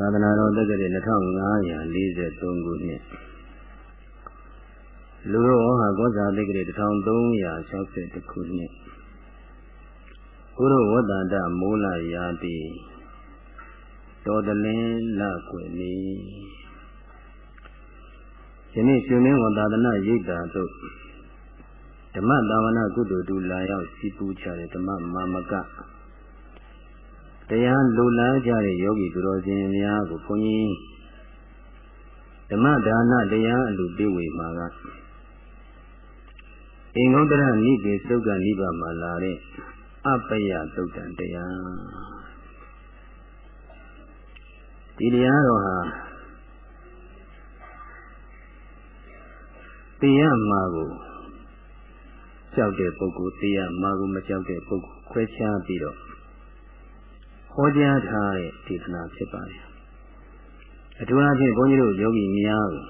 သာသနာတော်တက္ကရာ2543ခုနှစ်လူတော်ဟောကောဇာတက္ကရာ1360ခုနှစ်ဘုရောဝတ္တတမိုးလာရာတိတော်တလင်းလကွယ်နေယနေ့ရှင်မင်းဝသာသနာရိပ်တာတို့ဓမ္မသာဝနာကုသိုလ်တူလာရောက်စီပူချတဲ့ဓမ္မမာမက တရားလိုလားကြတဲ့ယောဂီသူတော်စင်များကိုဘုန်းကြီးဓမ္မဒါနတရားအလူပြေဝေမှာကအင်္ဂုတ္တရနိဗ္ဗေသုတ်ကနိဗ္ဗာန်မှာလာတဲ့အပယသုတ်တံတရားဒီတရားတော်ဟာတရားမှာကိုကြောက်တဲ့ပုဂ္ဂိုလ်တရားမှာကိုမကြောက်တဲ့ပုဂ္ဂိုလ်ခွဲခြားပြီးတော့ ဟောကြားထားတဲ့ဒေသနာဖြစ်ပါတယ်အထူးအားဖြင့်ဘုန်းကြီးတို့ယောဂီများကို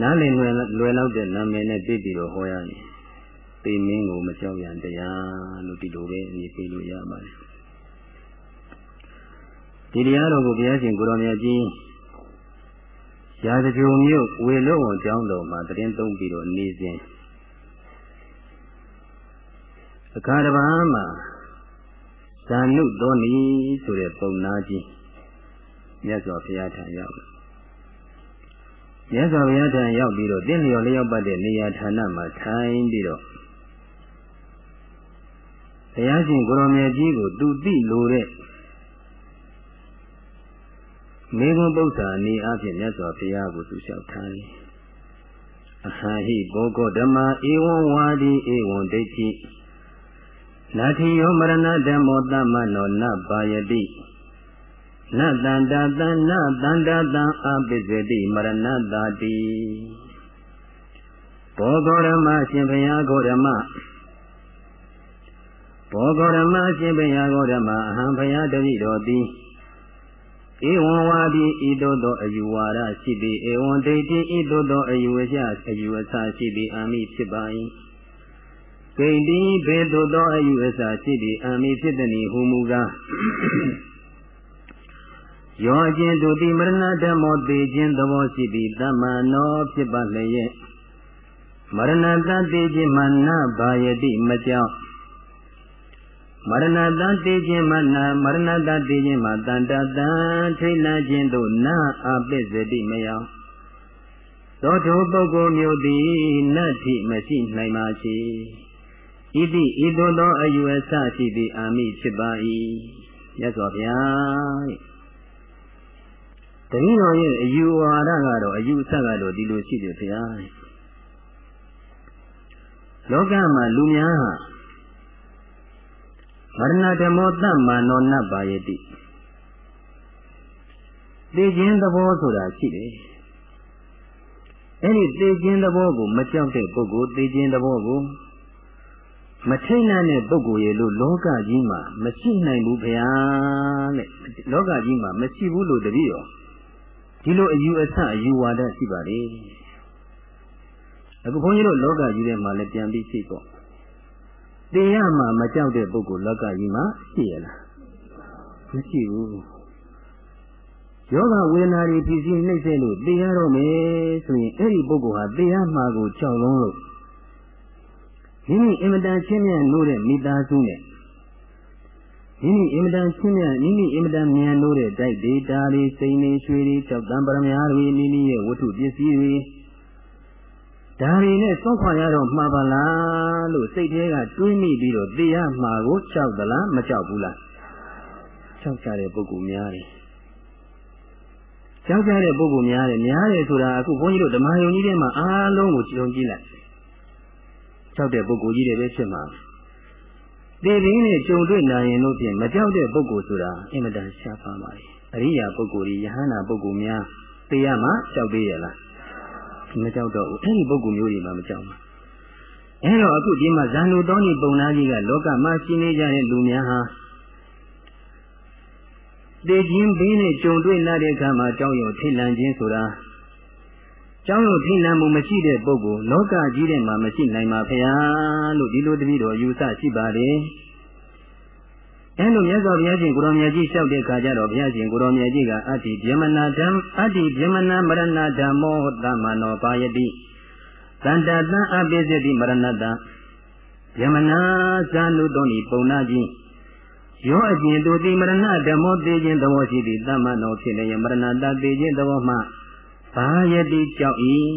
နားလည်လွယ်လွယ်လောက်တဲ့နာမည်နဲ့ပြည့်ပြီးတော့ဟောရရင်ပေမင်းကိုမကြောက်ရန်တရားလို့ဒီလိုပဲအမည်ပေးလို့ရပါတယ်ဒီတရားတော်ကိုဘုရားရှင်ကိုရောင်မြတ်ကြီးရာဇဂုံမြို့ဝေလုံးဝန်ကျောင်းတော်မှာတရင်သုံးပြီးတော့နေစဉ်အခါတစ်ပါးမှာ ဇာနုတော်နီဆိုတဲ့ပုံနာကြီးမြတ်စွာဘုရားထံရောက်မြတ်စွာဘုရားထံရောက်ပြီးတော့တင့်လျော်လျောက်ပတ်တဲ့နေရာဌာနမှာထိုင်ပြီးတော့ဘုရားရှင်ကိုရောင်မြတ်ကြီးကိုသူသိလို့တဲ့မေဂုံပု္ပ္ပာနေအဖြစ်မြတ်စွာဘုရားကိုသူလျှောက်ထိုင်အဟံဟိဘောဂဓမ္မာဧဝံဝါဒီဧဝံဒိဋ္ဌိ နာတိယောမရဏဓမ္မောတမ္မနောနပါယတိနတန္တာတနတန္တာတံအပိစတိမရဏတာတိဘောဂောရမရှင်ဘုရားဂောရမဘောဂောရမရှင်ဘုရားဂောရမအဟံဘုရားတတိတော်သည်ဧဝံဝါဒီဤသို့သောအယူဝါဒရှိသည်ဧဝံဒိဋ္ဌိဤသို့သောအယူဝါဒအယူအဆရှိသည်အာမိဖြစ်ပါ၏ ဂိန္တိဘေသို့သောအယူအဆရှိသည်အာမိဖြစ်သည်ဟူမူကားယောအချင်းတို့သည်မရဏဓမ္မောသိခြင်းသဘောရှိသည်တမ္မာနောဖြစ်ပါလျက်မရဏတသိခြင်းမနဘာယတိမကြောက်မရဏတသိခြင်းမနာမရဏတသိခြင်းမတန်တတံထိတ်လန့်ခြင်းတို့နာအပိစတိမယောသောထိုပုဂ္ဂိုလ်မျိုးသည်နတ်ထိမရှိနိုင်ပါချေ ဣတိဤသို့သောအယူအဆရှိသည်အာမိဖြစ်ပါ၏မြတ်စွာဘုရားတတိတော်ရဲ့အယူဝါဒကတော့အယူအဆကတော့ဒီလိုရှိတယ်ဘုရားလောကမှာလူများဟာမရဏဓမ္မောတမ္မာနောနတ်ပါယတိသိခြင်းသဘောဆိုတာရှိတယ်အဲ့ဒီသိခြင်းသဘောကိုမကြောက်တဲ့ပုဂ္ဂိုလ်သိခြင်းသဘောကို မထိတ်နှံ့တဲ့ပုဂ္ဂိုလ်ရဲ့လို့လောကကြီးမှာမရှိနိုင်ဘူးဗျာတဲ့လောကကြီးမှာမရှိဘူးလို့တပည့်ရောဒီလိုအယူအဆအယူဝါဒရှိပါလေအခုဘုန်းကြီးတို့လောကကြီးထဲမှာလည်းပြန်ပြီးရှိပေါ့တင်ရမှာမကြောက်တဲ့ပုဂ္ဂိုလ်လောကကြီးမှာရှိရလားမရှိဘူးယောဂဝေဒနာတွေဖြစ်စီနှိမ့်ဆက်လို့တင်ရတော့မယ်ဆိုရင်အဲ့ဒီပုဂ္ဂိုလ်ဟာတင်ရမှာကိုကြောက်လုံးလို့ မိမိအင်မတန်ချင်းမြတ်လို့တဲ့မိသားစုနဲ့မိမိအင်မတန်ချင်းမြတ်မိမိအင်မတန်မြန်လို့တဲ့တိုက်ဒေတာတွေစိန်တွေရွှေတွေကြောက်တံပရမများတွေမိမိရဲ့ဝတ္ထုပစ္စည်းတွေဒါတွေနဲ့သုံးခွာရတော့မှာပါလားလို့စိတ်ထဲကတွေးမိပြီးတော့သိရမှာကိုကြောက်သလားမကြောက်ဘူးလားကြောက်ကြတဲ့ပုဂ္ဂိုလ်များတယ်ကြောက်ကြတဲ့ပုဂ္ဂိုလ်များတယ်များတယ်ဆိုတာအခုဘုန်းကြီးတို့ဓမ္မယုံကြီးထဲမှာအားလုံးကိုကြုံကြည့်လိုက် ကြောက်တဲ့ပုဂ္ဂိုလ်ကြီးတွေပဲဖြစ်မှာတည်ရင်းနဲ့ကြုံတွေ့နိုင်ရင်လို့ဖြင့်မကြောက်တဲ့ပုဂ္ဂိုလ်ဆိုတာအင်မတန်ရှားပါပါလေအရိယာပုဂ္ဂိုလ်ကြီးယဟန္တာပုဂ္ဂိုလ်များသိရမှာကြောက်သေးရလားမကြောက်တော့ဘူးအဲ့ဒီပုဂ္ဂိုလ်မျိုးတွေမှမကြောက်ဘူးအဲ့တော့အခုဒီမှာဇန်လူတော်ကြီးပုံနာကြီးကလောကမှာရှိနေကြတဲ့လူများဟာတည်ခြင်းဘေးနဲ့ကြုံတွေ့လာတဲ့အခါမှာကြောက်ရွံ့ထိတ်လန့်ခြင်းဆိုတာ ကြောင်းရုံထိလန့်မှုမရှိတဲ့ပုဂ္ဂိုလ်လောကကြီးထဲမှာမရှိနိုင်ပါဖရာလို့ဒီလိုတပည့်တော်ယူဆရှိပါတယ်အဲလိုမြတ်စွာဘုရားရှင်ကိုရောမြတ်ကြီးလျှောက်တဲ့အခါကျတော့ဘုရားရှင်ကိုရောမြတ်ကြီးကအတ္တိဗျမနာဓမ္မအတ္တိဗျမနာမရဏဓမ္မောသမနောပါယတိတန္တတံအပိစတိမရဏတံဗျမနာဇာနုတောနိပုံနာကြီးရောအကျင်တို့တိမရဏဓမ္မောသိခြင်းသဘောရှိသည်သမနောဖြစ်လျက်မရဏတသိခြင်းသဘောမှ ပါယတိကြောက်၏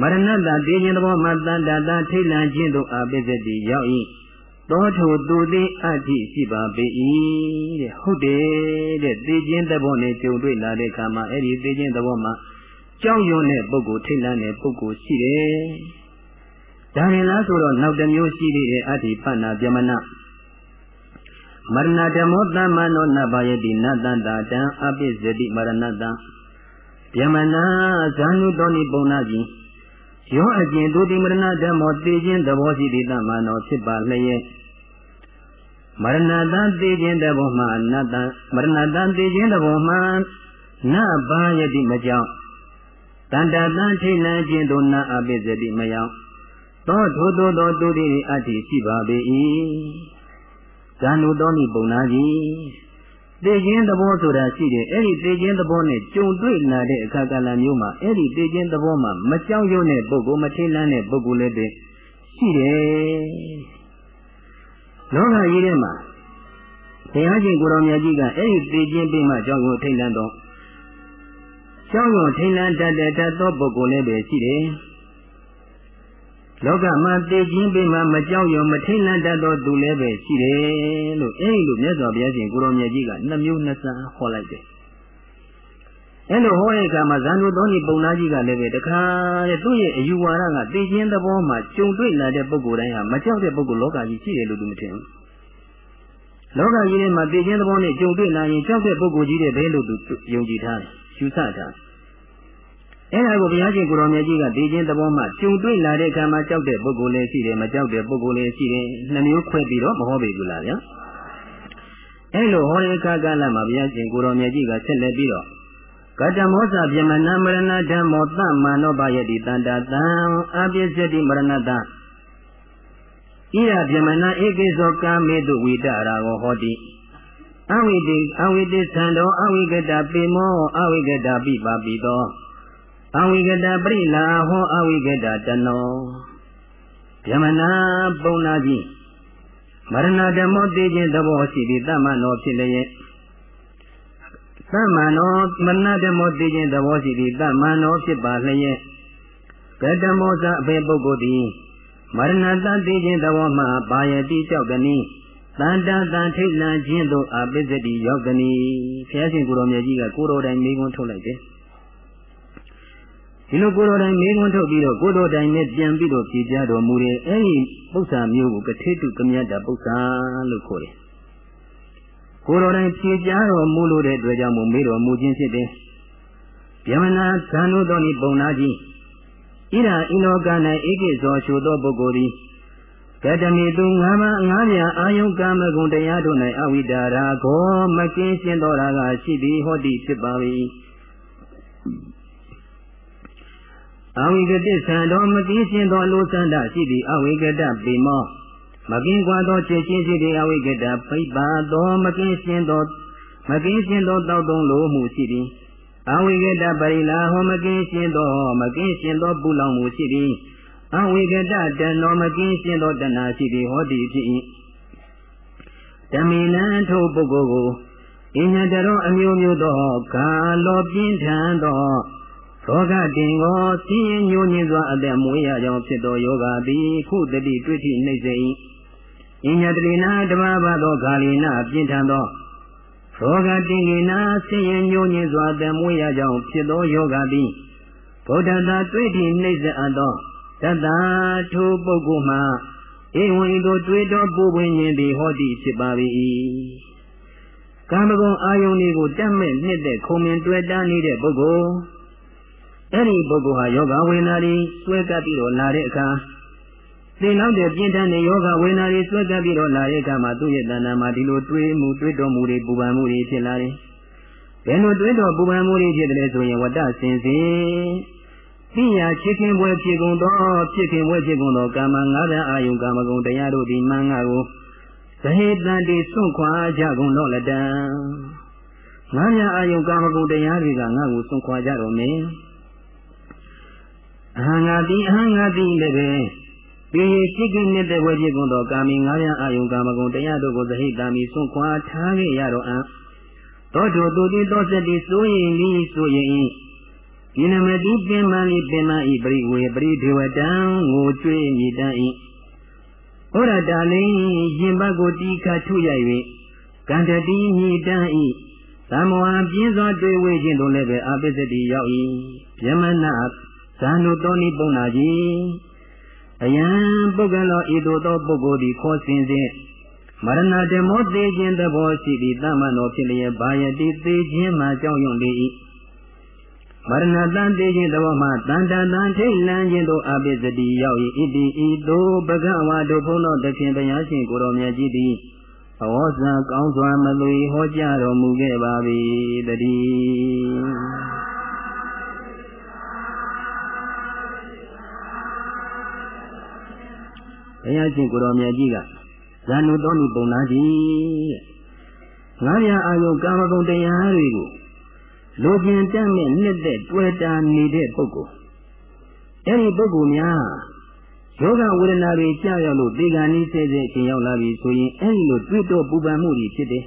မရဏတသိခြင်းသဘောမှတန္တတထိတ်လန့်ခြင်းတို့အပိစတိရောက်၏သောထိုသူသည်အတ္တိရှိပါပေ၏တဲ့ဟုတ်တယ်တဲ့သိခြင်းသဘောနဲ့ကြုံတွေ့လာတဲ့အခါမှာအဲ့ဒီသိခြင်းသဘောမှာကြောက်ရွံ့တဲ့ပုဂ္ဂိုလ်ထိတ်လန့်တဲ့ပုဂ္ဂိုလ်ရှိတယ်ဒါရင်လားဆိုတော့နောက်တစ်မျိုးရှိသေးတယ်အတ္တိပဏ္ဏပြမနာမရဏဓမ္မောသမ္မနောနဘာယတိနတန္တာတံအပိစတိမရဏတံ ပြမနာဇာနုတောနိပုံနာကြီးရောအကျင်ဒုတိမရဏဓမ္မောသိခြင်းသဘောရှိသည့်သမ္မာနောဖြစ်ပါလျက်မရဏတံသိခြင်းတဘောမှာနတ္တမရဏတံသိခြင်းတဘောမှာနဘာယတိမကြောင့်တန္တတံထိလန်းခြင်းတို့နအပိစတိမယောသောထိုသောသောတုတိအတ္တိရှိပါပေ၏ဇာနုတော်နိပုံနာကြီး သိခြင်းသဘောဆိုတာရှိတယ်အဲ့ဒီသိခြင်းသဘောနဲ့ကြုံတွေ့လာတဲ့အခါကလမျိုးမှာအဲ့ဒီသိခြင်းသဘောမှာမကြောက်ရွံ့တဲ့ပုဂ္ဂိုလ်မထိလန်းတဲ့ပုဂ္ဂိုလ်လည်းပဲရှိတယ်လောကကြီးထဲမှာဘုရားရှင်ကိုရောင်မြတ်ကြီးကအဲ့ဒီသိခြင်းပြီးမှကြောက်ရွံ့ထိလန်းတော့ကြောက်ရွံ့ထိလန်းတတ်တဲ့တတ်သောပုဂ္ဂိုလ်လည်းပဲရှိတယ် လောကမှာသိခြင်းပြီးမှမကြောက်ရွံ့မထိတ်လန့်တတ်သောသူလည်းပဲရှိတယ်လို့အဲဒီလိုမြတ်စွာဘုရားရှင်ကိုရောင်မြတ်ကြီးကနှမျိုးနှစ်ဆဟောလိုက်တယ်။အဲလိုဟောတဲ့အခါမှာဇန်နုသောဏီပုံနာကြီးကလည်းပဲတခါတဲ့သူ့ရဲ့အယူဝါဒကသိခြင်းသဘောမှာကြုံတွေ့လာတဲ့ပုဂ္ဂိုလ်တိုင်းဟာမကြောက်တဲ့ပုဂ္ဂိုလ်လောကကြီးရှိတယ်လို့သူမထင်ဘူး။လောကကြီးထဲမှာသိခြင်းသဘောနဲ့ကြုံတွေ့လာရင်ကြောက်တဲ့ပုဂ္ဂိုလ်ကြီးတွေပဲလို့သူယုံကြည်ထားတယ်။ယူဆထားတယ် အဲ့ဒါကိုဘုရားရှင်ကိုရောင်မြတ်ကြီးကသိခြင်းသဘောမှကျုံတွေ့လာတဲ့အခါမှာကြောက်တဲ့ပုဂ္ဂိုလ်လည်းရှိတယ်မကြောက်တဲ့ပုဂ္ဂိုလ်လည်းရှိတယ်နှမျိုးခွဲပြီးတော့မဟောပေဘူးလားဗျာအဲ့လိုဟောတဲ့အခါကလည်းမှာဘုရားရှင်ကိုရောင်မြတ်ကြီးကဆက်လက်ပြီးတော့ကတမောသဗျမနမရဏဓမ္မောသမန္နောပယတိတန္တတံအပိစတိမရဏတဣရဗျမနဧကိသောကာမေတုဝိတရာကိုဟောတိအဝိတိအဝိတိသံတော်အဝိကတပိမောအဝိကတပိပါပိသော အဝိကတပရိလာဟောအဝိကတတနောယမနာပုံနာကြီးမရဏဓမ္မောသိခြင်းသဘောရှိပြီးတမနောဖြစ်လျက်သမနောမရဏဓမ္မောသိခြင်းသဘောရှိပြီးတမနောဖြစ်ပါလျက်ကတမောသအဖေပုဂ္ဂိုလ်သည်မရဏတသိခြင်းသဘောမှပါယတိလျှောက်သည်တန်တန်တန်ထိတ်လန့်ခြင်းသို့အပိစတိရောက်သည်ဘုရားရှင်ကိုရောင်မြတ်ကြီးကကိုတော်တိုင်မိကုန်းထုတ်လိုက်တယ် ဒီလိုကိုယ်တော်တိုင်မေးခွန်းထုတ်ပြီးတော့ကိုယ်တော်တိုင်နဲ့ပြန်ပြီးတော့ဖြေကြားတော်မူတဲ့အဲဒီပု္ပ္ပာမျိုးကိုကထေတုကမြတ်တာပု္ပ္ပာလို့ခေါ်တယ်။ကိုယ်တော်တိုင်ဖြေကြားတော်မူလို့တဲ့အတွက်ကြောင့်မို့မေးတော်မူခြင်းဖြစ်တယ်။ယမနာသံတို့သောဤပုံနာကြီးဣရာဣလောက၌ဧကိဇောရှုသောပုဂ္ဂိုလ်သည်ကတမေသူငါးပါးငါးပြာအာယုကာမဂုဏ်တရားတို့၌အဝိဒါရာကိုမကင်းရှင်းတော်ရာကရှိသည်ဟောတိဖြစ်ပါ၏။ အဝိကတိသံတော်မတိရှင်သောလူစန္ဒရှိသည့်အဝိကတပေမောမကင်းကွာသောချက်ချင်းရှိသည့်အဝိကတဖိတ်ပါသောမကင်းရှင်သောမကင်းရှင်သောတောက်တုံးလိုမှုရှိသည်အဝိကတပရိလာဟောမကင်းရှင်သောမကင်းရှင်သောပူလောင်မှုရှိသည်အဝိကတတဏောမကင်းရှင်သောတဏှာရှိသည်ဟောသည်ဖြစ်၏ဓမ္မေနံထိုပုဂ္ဂိုလ်ကိုအညတရောအမျိုးမျိုးသောကာလောပြင်းထန်သော သောကတင်ကိုဆင်းရဲညှိုးညင်းစွာအသက်မွေးရကြောင်းဖြစ်သောယောဂသည်ခုတတိတွေ့ထိနှိမ့်စေ၏အညတရိနာဓမ္မဘသောဂါလိနာပြင်းထန်သောသောကတင်ကိနာဆင်းရဲညှိုးညင်းစွာအသက်မွေးရကြောင်းဖြစ်သောယောဂသည်ဗုဒ္ဓသာတွေ့ထိနှိမ့်စေအပ်သောတတ္တာထိုပုဂ္ဂိုလ်မှာဧဝံဤသို့တွေ့တော်ပူပင်ခြင်းသည်ဟောတိဖြစ်ပါ၏ကာမဂုဏ်အာယုန်တွေကိုတတ်မဲ့နှစ်တဲ့ခုံမြင်တွေ့တာနေတဲ့ပုဂ္ဂိုလ် အဲ့ဒီပုဂ္ဂိုလ်ဟာယောဂဝေဒနာတွေဆွဲကပ်ပြီးတော့လာတဲ့အခါသိနောက်တဲ့ပြင်းထန်တဲ့ယောဂဝေဒနာတွေဆွဲကပ်ပြီးတော့လာတဲ့အခါမှာသူ့ရဲ့တဏ္ဍာမှာဒီလိုတွေးမှုတွေးတော်မှုတွေပူပန်မှုတွေဖြစ်လာတယ်။ဘယ်လိုတွေးတော်ပူပန်မှုတွေဖြစ်တယ်လဲဆိုရင်ဝတ္တစင်စဉ်သိညာချစ်ခင်ပွဲဖြစ်ကုန်သောဖြစ်ခင်ပွဲဖြစ်ကုန်သောကာမငါးပါးအာယုကာမဂုဏ်တရားတို့သည်မင်္ဂကိုတဟေတံတိစွန့်ခွာကြကုန်တော့လတံငါများအာယုကာမဂုဏ်တရားတွေကငါ့ကိုစွန့်ခွာကြတော့မယ် အဟံငါတိအဟံငါတိလည်းပဲပေရှိကိနေတဲ့ဝေဖြစ်ကုန်သောကာမီငါးများအာယုကာမဂုဏ်တရားတို့ကိုသဟိတံမီစွန့်ခွာထားခဲ့ရတော့အံသောတုတူတိသောစတိဆိုရင်လီဆိုရင်ဒီနမတိပင်မလီပင်မဤပရိဝေပရိဒေဝတံငိုကြွေးမြည်တံဤဩရတာလင်းရင်ဘတ်ကိုတီခတ်ထုရိုက်၍ကန္တတိမြည်တံဤသမဝါပြင်းစွာတွေ့ဝေခြင်းတို့လည်းပဲအပိစတိရောက်၏ယမနာ ဇာနုတောနိပုံနာကြီးအယံပုဂ္ဂလောဤသို့သောပုဂ္ဂိုလ်သည်ခေါ်စဉ်စဉ်မရဏတမောသေးခြင်းသဘောရှိသည့်တမ္မနောဖြစ်လျက်ဘာယတိသေးခြင်းမှာကြောင်းရွံ့လေ၏မရဏတန်သေးခြင်းသဘောမှာတန်တန်တန်ထိတ်လန့်ခြင်းတို့အပိစတိရောက်၏ဣတိဤသို့ဘဂဝါတို့ဘုန်းတော်တခင်ဘုရားရှင်ကိုတော်မြတ်ကြီးသည်အဝေါဇာကောင်းစွာမလွေဟောကြားတော်မူခဲ့ပါ၏တည်း ဘုရားရှင်ကိုတော်မြတ်ကြီးကဇာနုတော်နုပုံနာကြီးတဲ့ငါးရာအာယုကာမဂုဏ်တရားတွေကိုလိုချင်တတ်မဲ့နှစ်သက်တွေ့တာနေတဲ့ပုဂ္ဂိုလ်အဲ့ဒီပုဂ္ဂိုလ်များယောဂဝေဒနာတွေကြောက်ရောက်လို့ဒီကံဤဆဲဆဲအချိန်ရောက်လာပြီဆိုရင်အဲ့ဒီလိုတွေ့တော့ပူပန်မှုတွေဖြစ်တယ်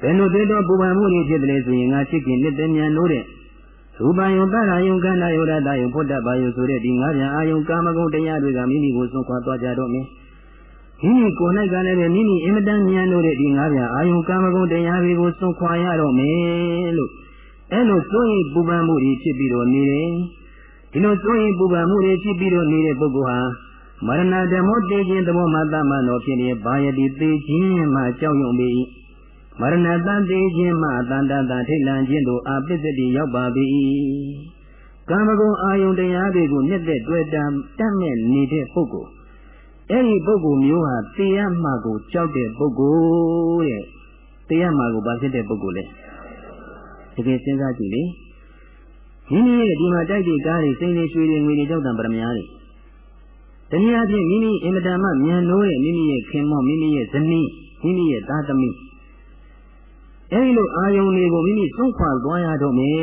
ဘယ်လိုတွေ့တော့ပူပန်မှုတွေဖြစ်တယ်ဆိုရင်ငါချစ်ခင်နှစ်သက်မြန်လို့တဲ့ ရူပယုံတရယုံကန္နာယုရတယုံဖုဒ္ဓဘာယုဆိုတဲ့ဒီငါးပြန်အာယုံကာမဂုဏ်တရားတွေကမိမိကိုစွန့်ခွာသွားကြတော့မယ်မိမိကိုယ်၌ကလည်းပဲမိမိအင်မတန်ဉာဏ်လို့တဲ့ဒီငါးပြန်အာယုံကာမဂုဏ်တရားတွေကိုစွန့်ခွာရတော့မယ်လို့အဲလိုစိုးရိမ်ပူပန်မှုတွေဖြစ်ပြီးတော့နေတယ်ဒီလိုစိုးရိမ်ပူပန်မှုတွေဖြစ်ပြီးတော့နေတဲ့ပုဂ္ဂိုလ်ဟာမရဏဓမ္မတေခြင်းသဘောမှတမန်တော်ဖြစ်နေဘာယတိသေခြင်းမှကြောက်ရွံ့ပေ၏ မရဏတန်သေးခြင်းမှတန်တတထိတ်လန့်ခြင်းတို့အပစ္စတိရောက်ပါပြီကာမဂုဏ်အာယုန်တရားတွေကိုမြက်တဲ့တွေ့တာတတ်မဲ့နေတဲ့ပုဂ္ဂိုလ်အဲ့ဒီပုဂ္ဂိုလ်မျိုးဟာတရားမှကိုကြောက်တဲ့ပုဂ္ဂိုလ်တဲ့တရားမှကိုဘာဖြစ်တဲ့ပုဂ္ဂိုလ်လဲတကယ်စဉ်းစားကြည့်လေမိမိရဲ့ဒီမှာတိုက်တဲ့ကားတွေစိမ့်နေရွှေတွေငွေတွေကြောက်တာပရမများတွေတနည်းအားဖြင့်မိမိအင်မတန်မှမြန်နိုးတဲ့မိမိရဲ့ခင်မောမိမိရဲ့ဇနီးမိမိရဲ့သားသမီး အဲဒီလိုအာယုန်တွေကိုမိမိစွန့်ခွာသွားရတော့မယ်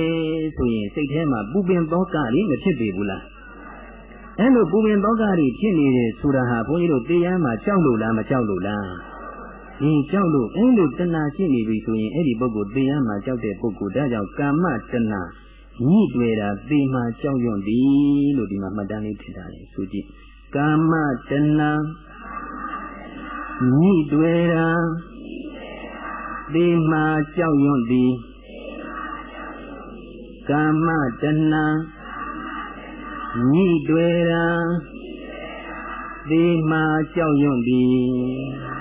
ဆိုရင်စိတ်ထဲမှာပူပင်သောကတွေမဖြစ်ပေဘူးလားအဲလိုပူပင်သောကတွေဖြစ်နေတယ်ဆိုတာဟာဘုန်းကြီးတို့တရားမှာကြောက်လို့လားမကြောက်လို့လားဒီကြောက်လို့အဲလိုတဏှာရှိနေပြီဆိုရင်အဲ့ဒီပုဂ္ဂိုလ်တရားမှာကြောက်တဲ့ပုဂ္ဂိုလ်ဒါကြောင့်ကာမတဏှာညှိတွေ့တာသေမှာကြောက်ရွံ့သည်လို့ဒီမှာမှတ်တမ်းလေးထည့်ထားတယ်ဆိုကြည့်ကာမတဏှာညှိတွေ့တာ သေမှကြောက်ရွံ့သည်ကာမတဏှာညှိတွေ့ရာသေမှကြောက်ရွံ့သည်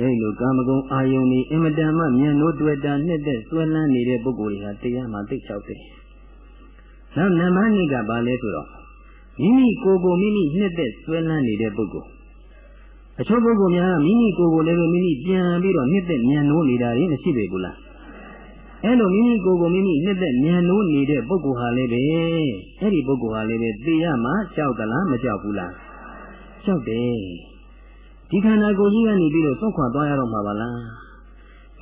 အဲဒီလိုကာမဂုဏ်အာယုန်ဤအင်မတန်မှမြန်လို့တွေ့တာနှစ်သက်ဆွဲလန်းနေတဲ့ပုဂ္ဂိုလ်တွေဟာတရားမှသိချောက်တယ်။နောက်နံပါတ်2ကဘာလဲဆိုတော့မိမိကိုယ်ကိုမိမိနှစ်သက်ဆွဲလန်းနေတဲ့ပုဂ္ဂိုလ်အချို့ပုဂ္ဂိုလ်များမိမိကိုယ်ကိုလည်းမိမိပြန်ပြီးတော့နှစ်သက်မြန်လို့နေတာတွေမရှိပေဘူးလား။အဲလိုမိမိကိုယ်ကိုမိမိနှစ်သက်မြန်လို့နေတဲ့ပုဂ္ဂိုလ်ဟာလည်းပဲအဲ့ဒီပုဂ္ဂိုလ်ဟာလည်းပဲသိရမှကြောက်သလားမကြောက်ဘူးလား။ကြောက်တယ်။ ဒီခန္ဓာကိုယ်ကြီးကနေပြီးတော့သွတ်ခွာသွားရတော့မှာပါလား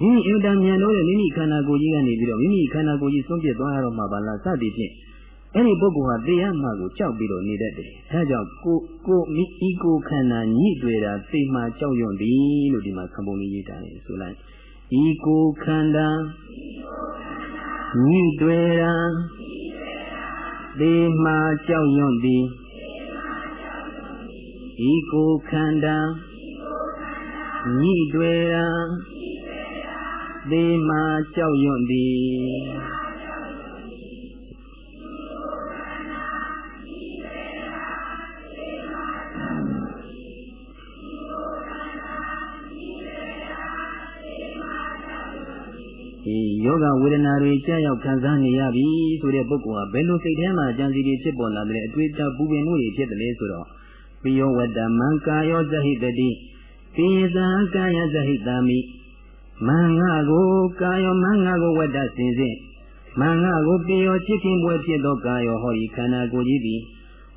မိမိအင်တန်မြန်လို့မိမိခန္ဓာကိုယ်ကြီးကနေပြီးတော့မိမိခန္ဓာကိုယ်ကြီးဆုံးပြသွားရတော့မှာပါလားစသည်ဖြင့်အဲ့ဒီပုဂ္ဂိုလ်ဟာတရားမှကိုကြောက်ပြီးတော့နေတတ်တယ်။ဒါကြောင့်ကိုကိုမိဤကိုခန္ဓာညှိတွေ့တာသိမှကြောက်ရွံ့သည်လို့ဒီမှာခံပုံလေးရေးထားတယ်ဆိုလိုက်။ဤကိုခန္ဓာညှိတွေ့တာသိမှကြောက်ရွံ့သည်ဤကိုခန္ဓာညှိတွေ့ ရာသေမာကြောက်ရွံ့သည်ဒီယောဂဝေဒနာတွေကြောက်ရောက်ခံစားနေရပြီဆိုတဲ့ပုဂ္ဂိုလ်ဟာဘယ်လိုစိတ်ထဲမှာကြံစီတွေဖြစ်ပေါ်လာတယ်အတွေ့အကြုံပူပင်မှုတွေဖြစ်တယ်လဲဆိုတော့ပိယောဝတ္တမံကာယောဇဟိတတိ ပိယသံကာယဇဟိတာမိမင်္ဂကိုကာယောမင်္ဂကိုဝတ္တစင်စဉ်မင်္ဂကိုပြေယောချစ်ခင်ပွဲဖြစ်သောကာယောဟောဤခန္ဓာကိုယ်ကြီးသည်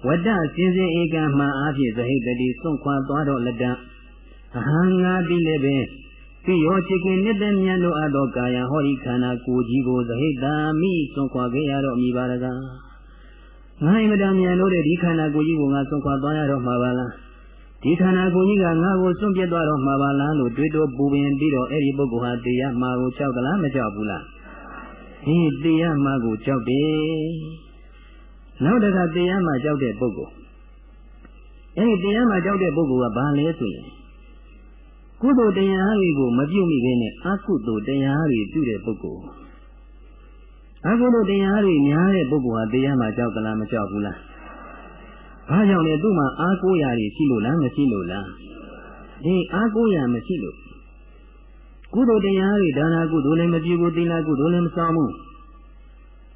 ဝတ္တစင်စဉ်ဧကမှန်အားဖြင့်သဟိတတိစွန့်ခွာသွားတော့လက်တံအဟံငါတိလည်းပင်ပိယောချစ်ခင်နှစ်သက်မြတ်တို့အပ်သောကာယဟောဤခန္ဓာကိုယ်ကြီးကိုသဟိတာမိစွန့်ခွာခဲ့ရတော့မိပါရကားငါအမတန်မြတ်လို့တဲ့ဒီခန္ဓာကိုယ်ကြီးကိုငါစွန့်ခွာသွားရတော့မှာပါလား ဒီခန္ဓာကိုယ်ကြီးကငါ့ကိုစွန့်ပြစ်သွားတော့မှာပါလားလို့တွေးတောပူပင်ပြီးတော့အဲ့ဒီပုဂ္ဂိုလ်ဟာတရားမှာကိုကြောက်သလားမကြောက်ဘူးလားဒီတရားမှာကိုကြောက်တယ်နောက်တခါတရားမှာကြောက်တဲ့ပုဂ္ဂိုလ်အဲ့ဒီတရားမှာကြောက်တဲ့ပုဂ္ဂိုလ်ကဘာလဲဆိုရင်ကုသိုလ်တရားတွေကိုမပြုမိဘဲနဲ့အကုသိုလ်တရားတွေပြုတဲ့ပုဂ္ဂိုလ်အကုသိုလ်တရားတွေများတဲ့ပုဂ္ဂိုလ်ဟာတရားမှာကြောက်သလားမကြောက်ဘူးလား ဘာကြောင့်လဲသူ့မှာအားကိုးရာတွေရှိလို့လားမရှိလို့လားဒီအားကိုးရာမရှိလို့ကုသိုလ်တရားတွေဒါနာကုသိုလ်လည်းမပြုဘူးသီလကုသိုလ်လည်းမဆောင်ဘူး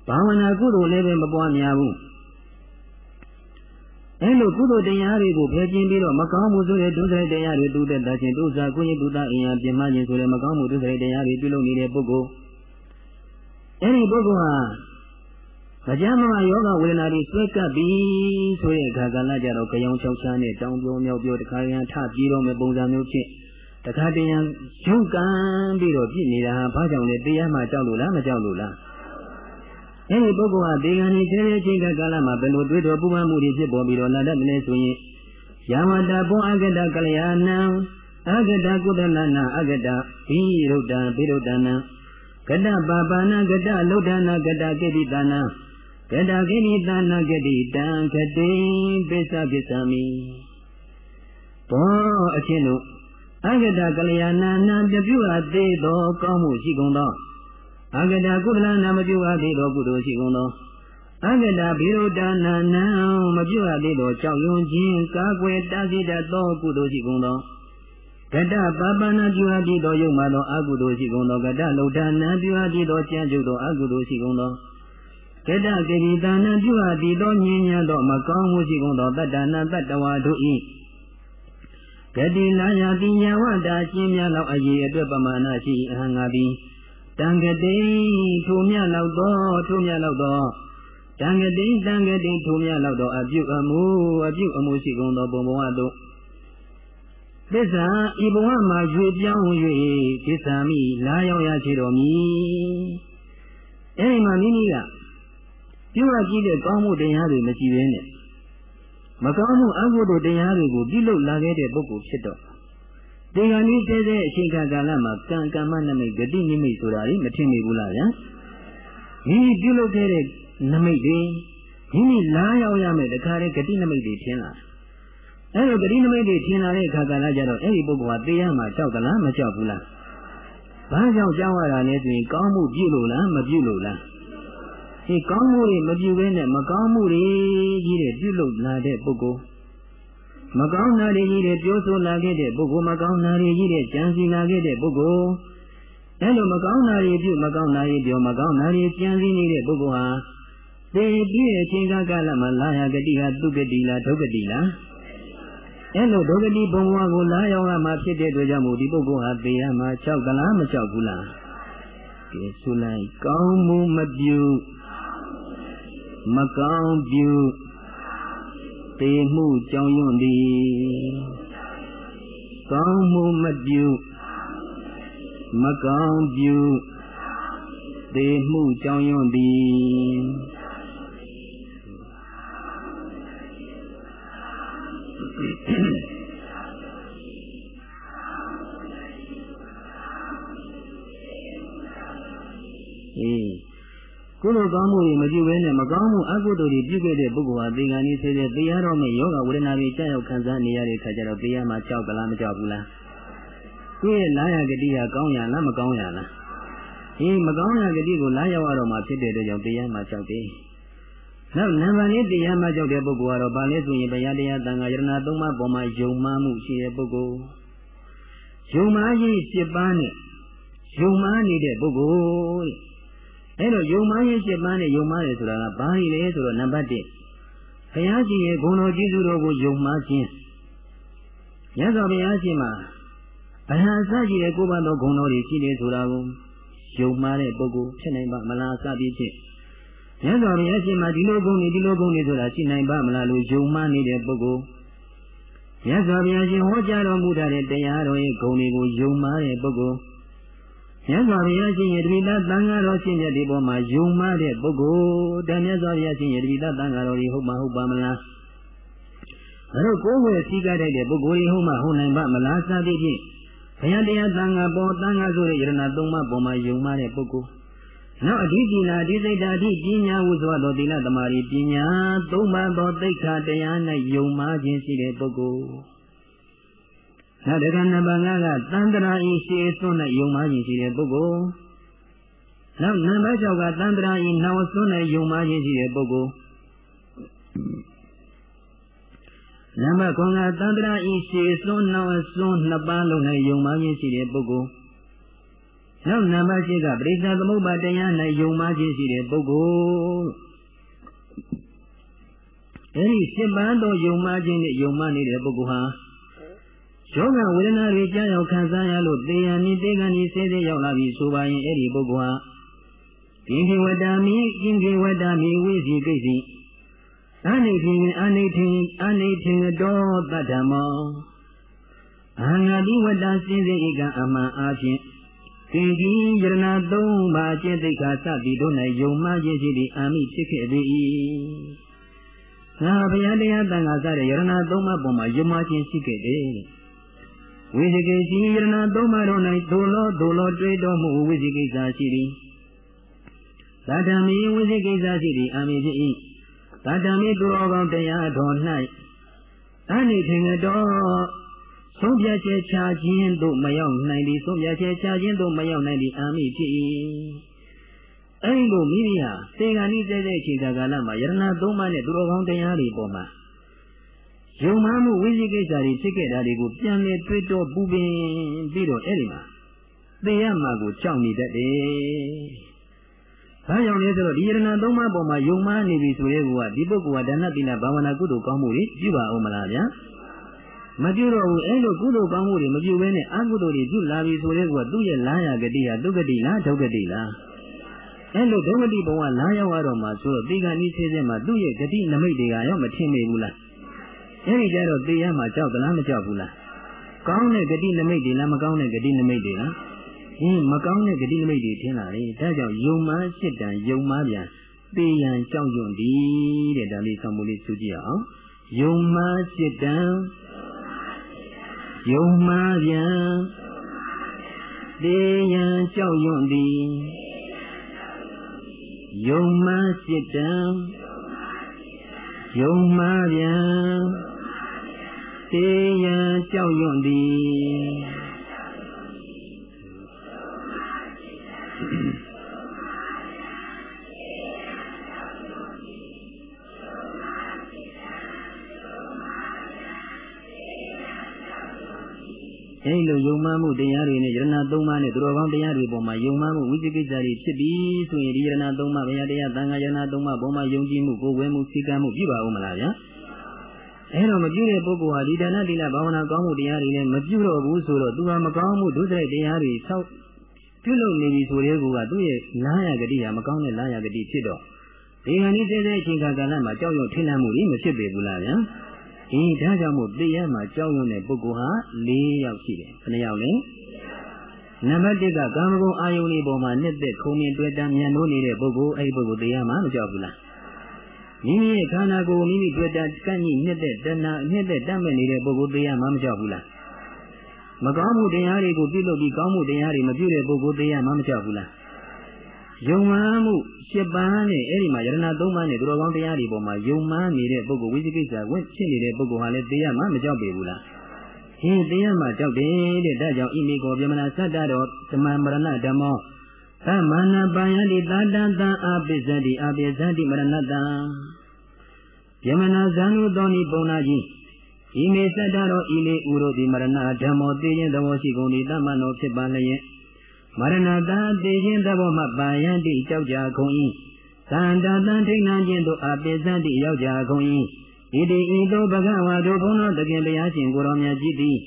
ဘာဝနာကုသိုလ်လည်းပဲမပွားများဘူးအဲလိုကုသိုလ်တရားတွေကိုဖယ်ကျင်ပြီးတော့မကောင်းမှုဆိုတဲ့ဒုစရိုက်တရားတွေတူတဲ့တခြင်းဒုစာကုညတုတအင်အားပြင်မခြင်းဆိုတဲ့မကောင်းမှုဒုစရိုက်တရားတွေပြုလုပ်နေတဲ့ပုဂ္ဂိုလ်အဲဒီပုဂ္ဂိုလ်ဟာ မကြမ်းမမယောဂဝေဒနာတွေဆွဲကပ်ပြီးဆိုတဲ့အခါကလည်းကြတော့ကြောင်ချောက်ချားနဲ့တောင်းပြောမြောက်ပြောတခါရန်ထပြေတော့မဲ့ပုံစံမျိုးဖြစ်တခါတရံရုပ်ကံပြီးတော့ပြစ်နေတာဟာဘာကြောင့်လဲတရားမှကြောက်လို့လားမကြောက်လို့လားအဲဒီပုဂ္ဂိုလ်ဟာဒီကံဒီသေးသေးချင်းကကာလမှာဘယ်လိုတွေးတော်ပူပန်မှုတွေဖြစ်ပေါ်ပြီးတော့လာတတ်မလဲဆိုရင်ယာမတာဘောအဂတကလျာဏံအဂတကုတလနာအဂတဘိရုဒ္ဓံဘိရုဒ္ဓနာကတပါပါဏကတလုဒ္ဓနာကတကိတိတနာ ကတကိရိတနာဂတိတံကတိပိစ္ဆပစ္စမိဘောအချင်းတို့အဂတကလျာဏနာပြပြုအပ်သေးသောကောင်းမှုရှိကုန်သောအဂတကုသလနာမပြုအပ်သေးသောကုသိုလ်ရှိကုန်သောအဂတဘိရုဒ္ဒနာနံမပြုအပ်သေးသောကြောက်ရွံ့ခြင်းကာကွယ်တားဆီးတတ်သောကုသိုလ်ရှိကုန်သောကတပါပနာပြုအပ်ပြီးသောယုံမှသောအကုသိုလ်ရှိကုန်သောကတလုဒ္ဒနာပြုအပ်ပြီးသောကြံ့ကျုပ်သောအကုသိုလ်ရှိကုန်သော ကတကေတိတာနံပြုအပ်ပြီးသောညဉ့်ညံ့သောမကောင်းမှုရှိကုန်သောတတ္တနာတတ္တဝါတို့၏ကတိလာယတိယဝတာရှင်များလောက်အရေးအတွက်ပမာဏရှိအဟံငါသည်တံကတိထိုမြလောက်သောထိုမြလောက်သောတံကတိတံကတိထိုမြလောက်သောအပြုအမူအပြုအမူရှိကုန်သောဘုံဘဝတို့သစ္စာဤဘဝမှာရွေပြောင်း၍သစ္စာမိလာရောက်ရချေတော်မူအဲဒီမှာမိမိက ပြုအပ်ကြည့်တဲ့ကောင်းမှုတရားတွေမရှိဘဲနဲ့မကောင်းမှုအကုသိုလ်တရားတွေကိုပြုလုပ်လာခဲ့တဲ့ပုဂ္ဂိုလ်ဖြစ်တော့ဒီကနေ့သေးသေးအချိန်ကာလမှာကံကမ္မနမိတ်ဂတိနိမိတ်ဆိုတာကြီးမထင်မိဘူးလားဗျာမိမိပြုလုပ်ခဲ့တဲ့နမိတ်တွေမိမိလားရောက်ရမယ်တခါတည်းဂတိနမိတ်တွေထင်လာအဲ့လိုဂတိနမိတ်တွေထင်လာတဲ့အခါကာလကျတော့အဲ့ဒီပုဂ္ဂိုလ်ဟာတရားမှာကြောက်သလားမကြောက်ဘူးလားဘာကြောင့်ကြောက်ရတာလဲဆိုရင်ကောင်းမှုပြုလို့လားမပြုလို့လား ဒီကောင်းမှုတွေမပြုဘဲနဲ့မကောင်းမှုတွေကြီးတဲ့ပြုလုပ်လာတဲ့ပုဂ္ဂိုလ်မကောင်းတာတွေကြီးတဲ့ပြောဆိုလာခဲ့တဲ့ပုဂ္ဂိုလ်မကောင်းတာတွေကြီးတဲ့ကြံစည်လာခဲ့တဲ့ပုဂ္ဂိုလ်အဲလိုမကောင်းတာတွေပြုမကောင်းတာတွေပြောမကောင်းတာတွေကြံစည်နေတဲ့ပုဂ္ဂိုလ်ဟာသေပြီးတဲ့အချိန်ကာလမှာလာယဂတိဟာသူဂတိလားဒုက္ကတိလားအဲလိုဒုက္ကတိဘုံဘဝကိုလာရောက်ရမှာဖြစ်တဲ့အတွက်ကြောင့်မို့ဒီပုဂ္ဂိုလ်ဟာသေရမှာကြောက်သလားမကြောက်ဘူးလားကဲဆိုလိုက်ကောင်းမှုမပြု မကောင်းပြုသေမှုကြောင့်ယွန့်သည်ကောင်းမှုမပြုမကောင်းပြုသေမှုကြောင့်ယွန့်သည်အေး ကုသိုလ်ကောင်းမှုတွေမပြုဘဲနဲ့မကောင်းမှုအကုသိုလ်တွေပြုခဲ့တဲ့ပုဂ္ဂိုလ်ဟာသေကံကြီးဆဲဆဲသေရတော့မယ့်ယောဂဝေဒနာတွေကြောက်ခံစားနေရတဲ့ခါကျတော့သေရမှာကြောက်ကလားမကြောက်ဘူးလားသူ့ရဲ့လာရဂတိဟာကောင်းရလားမကောင်းရလားအေးမကောင်းရဂတိကိုလာရောက်ရတော့မှဖြစ်တဲ့အတွက်ကြောင့်သေရမှာကြောက်တယ်နောက်နံပါတ်၄တရားမှကြောက်တဲ့ပုဂ္ဂိုလ်ကတော့ဗာလဲဆိုရင်ဘုရားတရားတန်ခါယရဏသုံးပါးပေါ်မှာယုံမှမှုရှိတဲ့ပုဂ္ဂိုလ်ယုံမှကြီး၈ပါးနဲ့ယုံမှနေတဲ့ပုဂ္ဂိုလ် အဲ့တော့ယုံမှရင်၈ပါးနဲ့ယုံမှတယ်ဆိုတာကဘာကြီးလဲဆိုတော့နံပါတ်1ဘုရားရှင်ရဲ့ဂုဏ်တော်ကျေးဇူးတော်ကိုယုံမှခြင်းမြတ်စွာဘုရားရှင်မှာအဟံစရှိတဲ့ကိုယ်ပါသောဂုဏ်တော်တွေရှိနေဆိုတာကိုယုံမှားတဲ့ပုဂ္ဂိုလ်ဖြစ်နိုင်ပါမလားစသည်ဖြင့်မြတ်စွာဘုရားရှင်မှာဒီလိုဂုဏ်တွေဒီလိုဂုဏ်တွေဆိုတာရှိနိုင်ပါမလားလို့ယုံမှားနေတဲ့ပုဂ္ဂိုလ်မြတ်စွာဘုရားရှင်ဟောကြားတော်မူထားတဲ့တရားတော်ရဲ့ဂုဏ်တွေကိုယုံမှားတဲ့ပုဂ္ဂိုလ် မြတ်စွာဘုရားရှင်ရဲ့တပိသသံဃာတော်ရှင်မြတ်ဒီပေါ်မှာယုံမှားတဲ့ပုဂ္ဂိုလ်တန်မြတ်စွာဘုရားရှင်ရဲ့တပိသသံဃာတော်တွေဟုတ်မှာဟုတ်ပါမလားအဲတော့ကိုယ်ဝယ်စည်းကားတဲ့ပုဂ္ဂိုလ်တွေဟုတ်မှဟုတ်နိုင်ပါမလားစသည်ဖြင့်ဘုရားတရားသံဃာပေါ်သံဃာဆိုတဲ့ယရဏသုံးပါးပေါ်မှာယုံမှားတဲ့ပုဂ္ဂိုလ်နောက်အဓိသီလာအဓိစိတ်တာအဓိပညာဟုဆိုသောသီလသမารီပညာသုံးပါးသောသိက္ခာတရား၌ယုံမှားခြင်းရှိတဲ့ပုဂ္ဂိုလ် နောက်တက္ကနဘငါကသန္တရာဤရှေစွန်း၌ယုံမှားခြင်းရှိတဲ့ပုဂ္ဂိုလ်နောက်နံပါတ်6ကသန္တရာဤနှောင်စွန်း၌ယုံမှားခြင်းရှိတဲ့ပုဂ္ဂိုလ်နံပါတ်9ကသန္တရာဤရှေစွန်းနှောင်စွန်းနှစ်ပါးလုံး၌ယုံမှားခြင်းရှိတဲ့ပုဂ္ဂိုလ်နောက်နံပါတ်8ကပရိစ္ဆာသမုပ္ပါတရား၌ယုံမှားခြင်းရှိတဲ့ပုဂ္ဂိုလ်အဲဒီ7ပါးသောယုံမှားခြင်းနဲ့ယုံမှားနေတဲ့ပုဂ္ဂိုလ်ဟာ ယောဂဝေဒနာတွေကြားရောက်ခံစားရလို့သေယံနိတေကံဤစေစေရောက်လာပြီဆိုပါရင်အဲ့ဒီပုဂ္ဂိုလ်ဟာကိဉ္စီဝတ္တာမိကိဉ္စီဝတ္တာမိဝိစီကိစီအာနိထင်အာနိထင်အာနိထင်တော်တတ္တမောအာငါတိဝတ္တာစင်စေဧကအမှန်အားဖြင့်သင်ကြီးယရဏသုံးပါးကျင့်သိက္ခာစသည်တို့၌ယုံမှခြင်းရှိသည့်အာမိဖြစ်ခဲ့ပေ၏ငါဘုရားတရားတန်ခါစတဲ့ယရဏသုံးပါးပေါ်မှာယုံမှခြင်းရှိခဲ့တယ် ဝိဇိကိစီယရဏသုံးပါးတို့၌ဒုလောဒုလောတွေ့တော်မူဝိဇိကိစ္စရှိသည်သာဓမီဝိဇိကိစ္စရှိသည်အာမိဖြစ်၏သာဓမီသူတော်ကောင်းတရားတော်၌အနိထေငတော်ဆုံးဖြတ်ချက်ချခြင်းသို့မရောက်နိုင်သည်ဆုံးဖြတ်ချက်ချခြင်းသို့မရောက်နိုင်သည်အာမိဖြစ်၏အဲဒီလိုမိမိဟာသေဂာနိတဲ့တဲ့ချိန်ကာလမှာယရဏသုံးပါးနဲ့သူတော်ကောင်းတရားတွေပေါ်မှာ ယုံမှမှုဝိသိကိစ္စတွေဖြစ်ခဲ့တာတွေကိုပြန်လည်တွေးတောပူပင်ပြီးတော့အဲ့ဒီမှာသေရမှာကိုကြောက်နေတတ်တယ်။ဘာကြောင့်လဲဆိုတော့ဒီယရဏသုံးပါးပေါ်မှာယုံမှနေပြီဆိုတဲ့ကောဒီပုဂ္ဂိုလ်ကဒါနတိနာဘာဝနာကုသိုလ်ကောင်းမှုတွေပြုပါအောင်မလားဗျာ။မပြုတော့ဘူးအဲ့လိုကုသိုလ်ကောင်းမှုတွေမပြုဘဲနဲ့အကုသိုလ်တွေပြုလာပြီဆိုတဲ့ကောသူ့ရဲ့လာရဂတိဟာဒုက္ခတိလားဒုက္ခတိလားအဲ့လိုဒုက္ခတိဘဝလာရောက်ရတော့မှဆိုတော့ဒီကနေ့သေးသေးမှာသူ့ရဲ့ဂတိနမိတ်တွေကရောမထင်မိဘူးလား အဲ့ဒီကြတော့သိရမှာကြောက်သလားမကြောက်ဘူးလားကောင်းတဲ့ဂတိနမိတ်တွေလားမကောင်းတဲ့ဂတိနမိတ်တွေလားအင်းမကောင်းတဲ့ဂတိနမိတ်တွေထင်လာတယ်ဒါကြောင့်ယုံမှန်းစစ်တံယုံမှန်းပြန်သိရန်ကြောက်ရွံ့သည်တဲ့ဒါလေးဆောင်းမလေးဆိုကြည့်အောင်ယုံမှန်းစစ်တံယုံမှန်းပြန်သိရန်ကြောက်ရွံ့သည်ယုံမှန်းစစ်တံယုံမှန်းပြန် တေယံကြောက်ရွံ့သည်အဲဒီလိုယုံမှမှုတရားတွေနဲ့ယရဏသုံးပါးနဲ့သူတော်ကောင်းတရားတွေပေါ်မှာယုံမှမှုဝိသိကိစ္စတွေဖြစ်ပြီးဆိုရင်ဒီယရဏသုံးပါးဘုရားတရားသံဃာယရဏသုံးပါးပေါ်မှာယုံကြည်မှုကိုယ်ဝဲမှုစိကံမှုပြုပါဦးမလားဗျာ အဲတော့မပြုတဲ့ပုဂ္ဂိုလ်ဟာဒီဒါနတိလဘာဝနာကောင်းမှုတရားတွေနဲ့မပြုတော့ဘူးဆိုတော့သူဟာမကောင်းမှုဒုစရိုက်တရားတွေဆောက်ပြုလုပ်နေပြီဆိုတဲ့ကူကသူ့ရဲ့လာရဂတိဟာမကောင်းတဲ့လာရဂတိဖြစ်တော့ဒီကနေ့သေးသေးအချိန်ကာလမှာကြောက်ရွံ့ထိတ်လန့်မှုတွေမဖြစ်ပေဘူးလားဗျာအေးဒါကြောင့်မို့သိရမှာကြောက်ရွံ့တဲ့ပုဂ္ဂိုလ်ဟာ၄ယောက်ရှိတယ်ဘယ်နှယောက်လဲနံပါတ်1ကကာမဂုဏ်အာယုန်ဒီပေါ်မှာနှစ်သက်ခုံမြင်တွေ့တာမြန်လို့နေတဲ့ပုဂ္ဂိုလ်အဲ့ဒီပုဂ္ဂိုလ်သိရမှာမကြောက်ဘူးလား မိမိရဲ့ခန္ဓာကိုယ်မိမိတွေ့တာကန့်ကြီးနှစ်သက်တဏှာနှစ်သက်တတ်မဲ့နေတဲ့ပုဂ္ဂိုလ်သိရမှာမကြောက်ဘူးလားမကောင်းမှုတရားတွေကိုပြုလုပ်ပြီးကောင်းမှုတရားတွေမပြုတဲ့ပုဂ္ဂိုလ်သိရမှာမကြောက်ဘူးလားယုံမှန်မှုရှစ်ပါးနဲ့အဲ့ဒီမှာယရဏသုံးပါးနဲ့သူတော်ကောင်းတရားတွေပေါ်မှာယုံမှန်နေတဲ့ပုဂ္ဂိုလ်ဝိသိကိစ္စဝင်ဖြစ်နေတဲ့ပုဂ္ဂိုလ်ဟာလည်းသိရမှာမကြောက်ပေဘူးလားဟင်းသိရမှာကြောက်တယ်တဲ့ဒါကြောင့်ဣမိကောပြမနာသတ္တတော်သမမရဏဓမ္မောသမဏပယံတိတတံတံအပိစ္ဆတိအပိစ္ဆတိမရဏတံ ပြမနာဇံလူတော်ဤပုံနာကြီးဣမေသတ္တတော်ဤလေဥရောတိမရဏဓမ္မောသိရင်သဘောရှိကုန်၏တမနောဖြစ်ပါလျက်မရဏတာသိခြင်းသဘောမှပါယံတိကြောက်ကြကုန်၏သန္တာတန်ထိဏခြင်းတို့အပိသတိရောက်ကြကုန်၏ဣတိဤသို့ဘဂဝါတို့ဘုန်းတော်တခင်ဘုရားရှင်ကိုရောမြတ်ကြီးသည်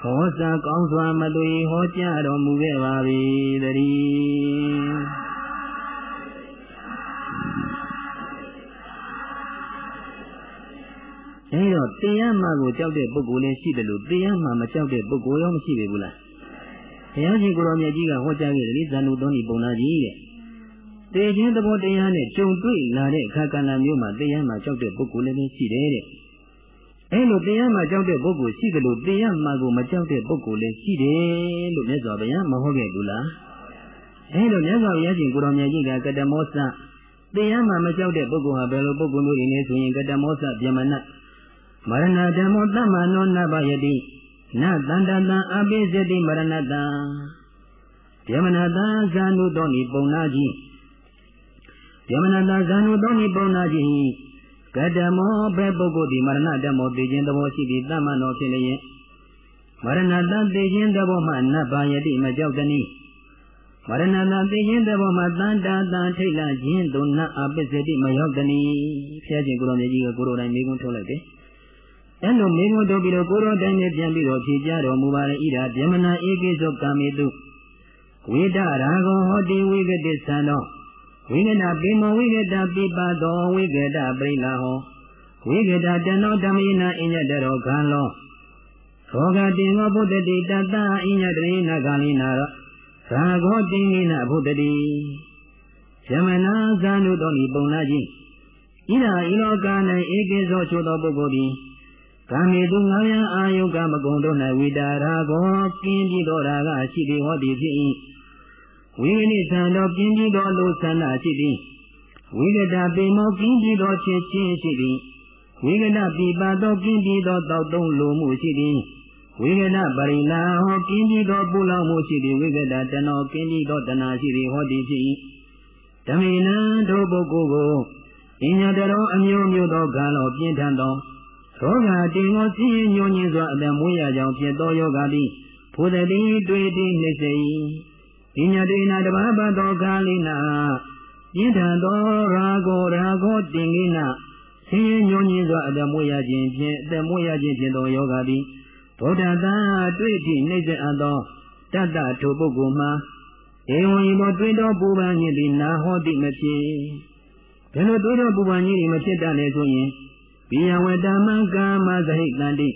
ဟောစာကောင်းစွာမသွေဟောကြားတော်မူခဲ့ပါ၏တည်း အဲတော့တရားမှကိုကြောက်တဲ့ပုဂ္ဂိုလ်လည်းရှိတယ်လို့တရားမှမကြောက်တဲ့ပုဂ္ဂိုလ်ရောမရှိပေဘူးလားဘုရားရှင်ကိုရောမြတ်ကြီးကဟောကြားခဲ့တယ်ဇန်နုသောဏီပုံနာကြီးတဲ့တေခြင်းသဘောတရားနဲ့ကြုံတွေ့လာတဲ့အခါကဏ္ဍမျိုးမှာတရားမှကြောက်တဲ့ပုဂ္ဂိုလ်လည်းရှိတယ်တဲ့အဲလိုတရားမှကြောက်တဲ့ပုဂ္ဂိုလ်ရှိတယ်လို့တရားမှကိုမကြောက်တဲ့ပုဂ္ဂိုလ်လည်းရှိတယ်လို့မြတ်စွာဘုရားမဟုတ်ခဲ့ဘူးလားအဲလိုမြတ်စွာဘုရားရှင်ကိုရောင်မြတ်ကြီးကကတမောစတရားမှမကြောက်တဲ့ပုဂ္ဂိုလ်ဟာဘယ်လိုပုဂ္ဂိုလ်မျိုးတွေလဲဆိုရင်ကတမောစပြမန မရဏဓမ္မောတမ္မနောနဘယတိနတန္တတံအပိစတိမရဏတံပြမနာတံဇာနုတောနိပုံနာကြီးပြမနာတံဇာနုတောနိပုံနာကြီးကတမောဘယ်ပုဂ္ဂိုလ်ဒီမရဏဓမ္မောသိခြင်းသဘောရှိပြီးတမ္မနောဖြစ်လျင်မရဏတသိခြင်းသဘောမှနတ်ပါယတိမကြောက်တနည်းမရဏတသိခြင်းသဘောမှတန်တာတန်ထိတ်လာခြင်းသို့နတ်အပစ္စတိမရောက်တနည်းဖျားခြင်းကိုရောမြကြီးကကိုရောတိုင်းမိကုန်းထုတ်လိုက်တယ် အဲ့လိုမိကုန်းထုတ်ပြီးတော့ကိုရောတိုင်းနဲ့ပြန်ပြီးတော့ဖြေကြတော်မူပါလေဣဒာဗျမနာဧကိသောကာမေတုဝိဒရာဂောဟောတိဝိကတိသံတော်ဝိကတပိမဝိကတပိပသောဝိကတပရိလာဟောဝိကတတနောဓမ္မိနာအညတရောခံလောသောကတင်ငောဘုဒ္ဓတိတတအညတရိနာကာလိနာရောသာဂောတိနိနာဘုဒ္ဓတိယမနာဇာနုတော်ဤပုံနာကြီးဣဒာဤလောက၌ဧကိသောချို့သောပုဂ္ဂိုလ်သည် ကာမေသူငါးရန်အာယုကမကုံတို့၌ဝိတာရာကောကင်းပြီးသောရာဂရှိသည်ဟောသည်ဖြစ်၏ဝိနိသံတော်ပြင်းပြီးသောလိုဆန္ဒရှိသည်ဝိကတပေမောပြင်းပြီးသောချင်းချင်းရှိသည်ဝိကတပိပါသောပြင်းပြီးသောတောက်သုံးလိုမှုရှိသည်ဝိကတပရိလာဟောပြင်းပြီးသောပူလောင်မှုရှိသည်ဝိကတတနောပြင်းပြီးသောတဏှာရှိသည်ဟောသည်ဖြစ်၏ဓမေနံတို့ပုဂ္ဂိုလ်ကိုအညာတော်အမျိုးမျိုးသောကာလောပြင်းထန်သော ရောဂါတင်ကိုစီရင်ညွန်ညင်းစွာအတမွေးရကြောင်းဖြစ်သောယောဂသည်ဘုဒ္ဓတိတွေ့တိနှိစေ၏ပညာတေနာတဘာဘသောကာလိနာပြင်းထန်သောရာဂောရာဂောတင်ကိနာဆင်းရဲညှိုးညင်းစွာအတမွေရခြင်းဖြင့်အတမွေရခြင်းဖြင့်သောယောဂသည်ဗုဒ္ဓသာတွေ့သည့်နှိမ့်ဆက်အပ်သောတတ္တထိုပုဂ္ဂိုလ်မှာဧဝံဤသောတွေ့တော်ပူပန်ခြင်းသည်နာဟောတိမဖြစ်ဘယ်လိုတွေ့တော်ပူပန်ခြင်းသည်မဖြစ်တတ်လဲဆိုရင် ပိယဝတမံကာမသဟိတန္တိ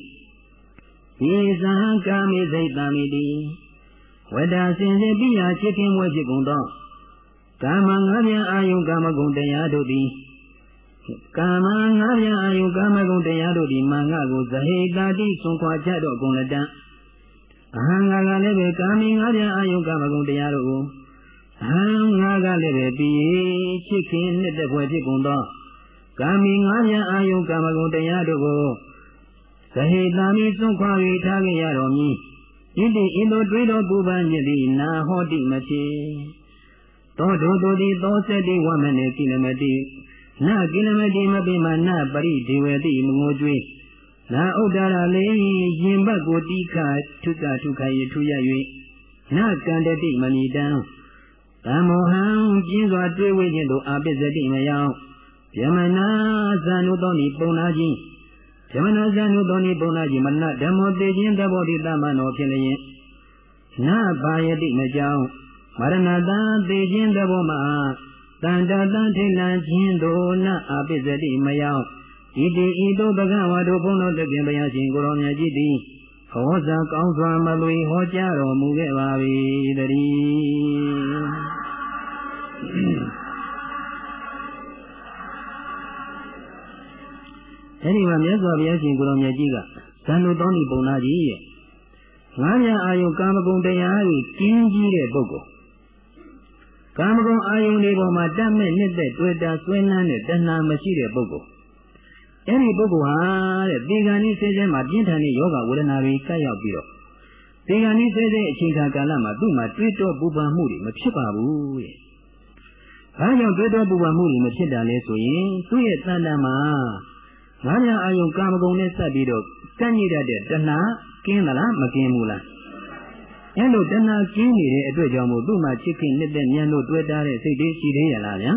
ပိသံကာမိသဟိတံမိတိဝတ္တစင်စေပိယချစ်ခင်ဝဲဖြစ်ကုန်သောကာမငါးပြားအာယုကာမဂုဏ်တရားတို့သည်ကာမငါးပြားအာယုကာမဂုဏ်တရားတို့သည်မာငါကိုဇဟေတာတိသွန်ခွာကြတော့ကုန်လက်တံအဟံငါကလည်းပဲကာမီငါးပြားအာယုကာမဂုဏ်တရားတို့ကိုအဟံငါကလည်းပဲပြီးချစ်ခင်နှစ်သက်ဖွယ်ဖြစ်ကုန်သော ကာမီငါးပြားအာယုကာမဂုဏ်တရားတို့ကိုဇဟေတာမိသွန်ခွာ၍ထားခဲ့ရတော်မူဣတိဣသောတွေးတော်ပူပန်ခြင်းသည်နာဟောတိမဖြစ်သောဒုတုတိသောစတိဝမနေကိလမတိနကိလမတိမပိမနပရိဒေဝတိမငိုကြွေးနာဥဒ္ဒရာလေးရင်ဘတ်ကိုတိခထုကထုခယေထုရ၍နကန္တတိမဏိတံသံမောဟံကျင်းစွာတွေးဝေခြင်းသို့အပိစတိမယော ယမနာဇာနုသောနိပုံနာကြီးယမနာဇာနုသောနိပုံနာကြီးမနဓမ္မောတေခြင်းသဘောတိတမနောဖြစ်လျင်နဘာယတိမကြောင်းမရဏတံသေခြင်းသဘောမှာတန်တတန်ထိလန်ခြင်းတို့နအပိစတိမရောက်ဤတိဤသို့ဘဂဝါတို့ဘုန်းတော်တခင်ဘုရားရှင်ကိုရောမြတ်ကြီးသည်ဟောစာကောင်းစွာမလွေဟောကြားတော်မူခဲ့ပါ၏တည်း အဲ့ဒီမှာမြတ်စွာဘုရားရှင်ကိုရောမြတ်ကြီးကဇန်လိုတောင်းဒီပုံနာကြီးရဲ့ငါးမြအာယုကာမဂုဏ်တရားကြီးကျင်းကြီးတဲ့ပုဂ္ဂိုလ်ကာမဂုဏ်အာယုန်တွေပေါ်မှာတတ်မဲ့နှစ်သက်တွေ့တာဆွဲလန်းတဲ့တဏှာမရှိတဲ့ပုဂ္ဂိုလ်အဲ့ဒီပုဂ္ဂိုလ်ဟာတဲ့ဒီကနေ့စေစေမှာပြင်းထန်တဲ့ယောဂဝေဒနာတွေကပ်ရောက်ပြီးတော့ဒီကနေ့စေစေအချိန်ခါကာလမှာသူ့မှာတွေးတောပူပန်မှုတွေမဖြစ်ပါဘူးတဲ့။ဘာကြောင့်တွေးတောပူပန်မှုတွေမဖြစ်တာလဲဆိုရင်သူ့ရဲ့တဏ္ဍာမှာ ငါးညာအာယုံကာမဂုဏ်နဲ့ဆက်ပြီးတော့ကန့်ညိတတ်တဲ့တဏှာကင်းသလားမကင်းဘူးလားအဲ့လိုတဏှာကင်းနေတဲ့အတွက်ကြောင့်မို့သူ့မှာချစ်ခင်နှစ်သက်ဉာဏ်တို့တွေ့တာတဲ့စိတ်တွေရှိသေးရလားဗျာ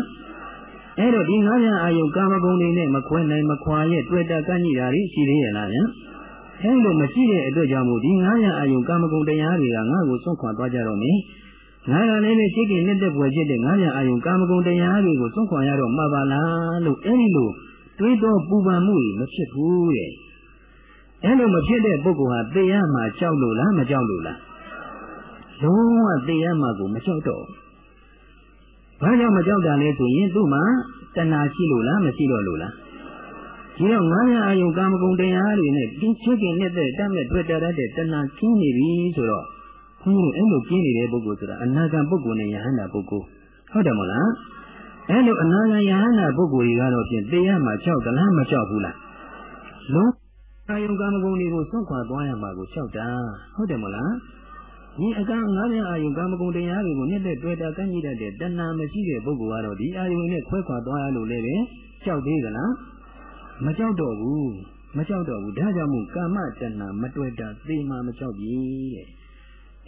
အဲ့တော့ဒီငါးညာအာယုံကာမဂုဏ်တွေနဲ့မခွဲနိုင်မခွာရဲ့တွေ့တာကန့်ညိတာတွေရှိသေးရလားဗျာအဲလိုမရှိတဲ့အတွက်ကြောင့်မို့ဒီ900အာယုံကာမဂုဏ်တရားတွေကငါ့ကိုစွန့်ခွာသွားကြတော့မယ်ငါကလည်းနဲ့ရှိခင်နှစ်သက်ပွေဖြစ်တဲ့900အာယုံကာမဂုဏ်တရားတွေကိုစွန့်ခွာရတော့မှာပါလားလို့အဲဒီလို တွေးတော့ပူပန်မှုတွေမဖြစ်ဘူးတဲ့အဲလိုမဖြစ်တဲ့ပုဂ္ဂိုလ်ဟာသိရမှာကြောက်လို့လားမကြောက်လို့လားလုံးဝသိရမှာကိုမကြောက်တော့ဘာကြောင့်မကြောက်တာလဲဆိုရင်သူ့မှာတဏှာရှိလို့လားမရှိတော့လို့လားဒီတော့ငါးရအာယုကာမဂုဏ်တရားတွေနဲ့ဒီချစ်ခင်နေတဲ့တတ်မဲ့တွေ့တာတဲ့တဏှာကျင်းနေပြီဆိုတော့ဘုန်းကြီးအဲ့လိုကျင်းနေတဲ့ပုဂ္ဂိုလ်ဆိုတာအနာဂံပုဂ္ဂိုလ်နဲ့ယဟန္တာပုဂ္ဂိုလ်ဟုတ်တယ်မဟုတ်လား အဲ့လိုအနာဂံယဟန္တာပုဂ္ဂိုလ်ကြီးကတော့ဖြင့်သိရမှာကြောက်သလားမကြောက်ဘူးလားလုံးအာယုကာမဂုဏ်တွေကိုစွန့်ခွာသွားရမှာကိုကြောက်တာဟုတ်တယ်မဟုတ်လားဒီအကန့်ငါးပြားအာယုကာမဂုဏ်တရားတွေကိုနှစ်သက်တွေ့တာကန့်ကြည့်တတ်တဲ့တဏှာမရှိတဲ့ပုဂ္ဂိုလ်ကတော့ဒီအာယုနဲ့ခွဲခွာသွားရလို့လည်းပဲကြောက်သေးသလားမကြောက်တော့ဘူးမကြောက်တော့ဘူးဒါကြောင့်မို့ကာမတဏှာမတွေ့တာသေမှမကြောက်ပြီတဲ့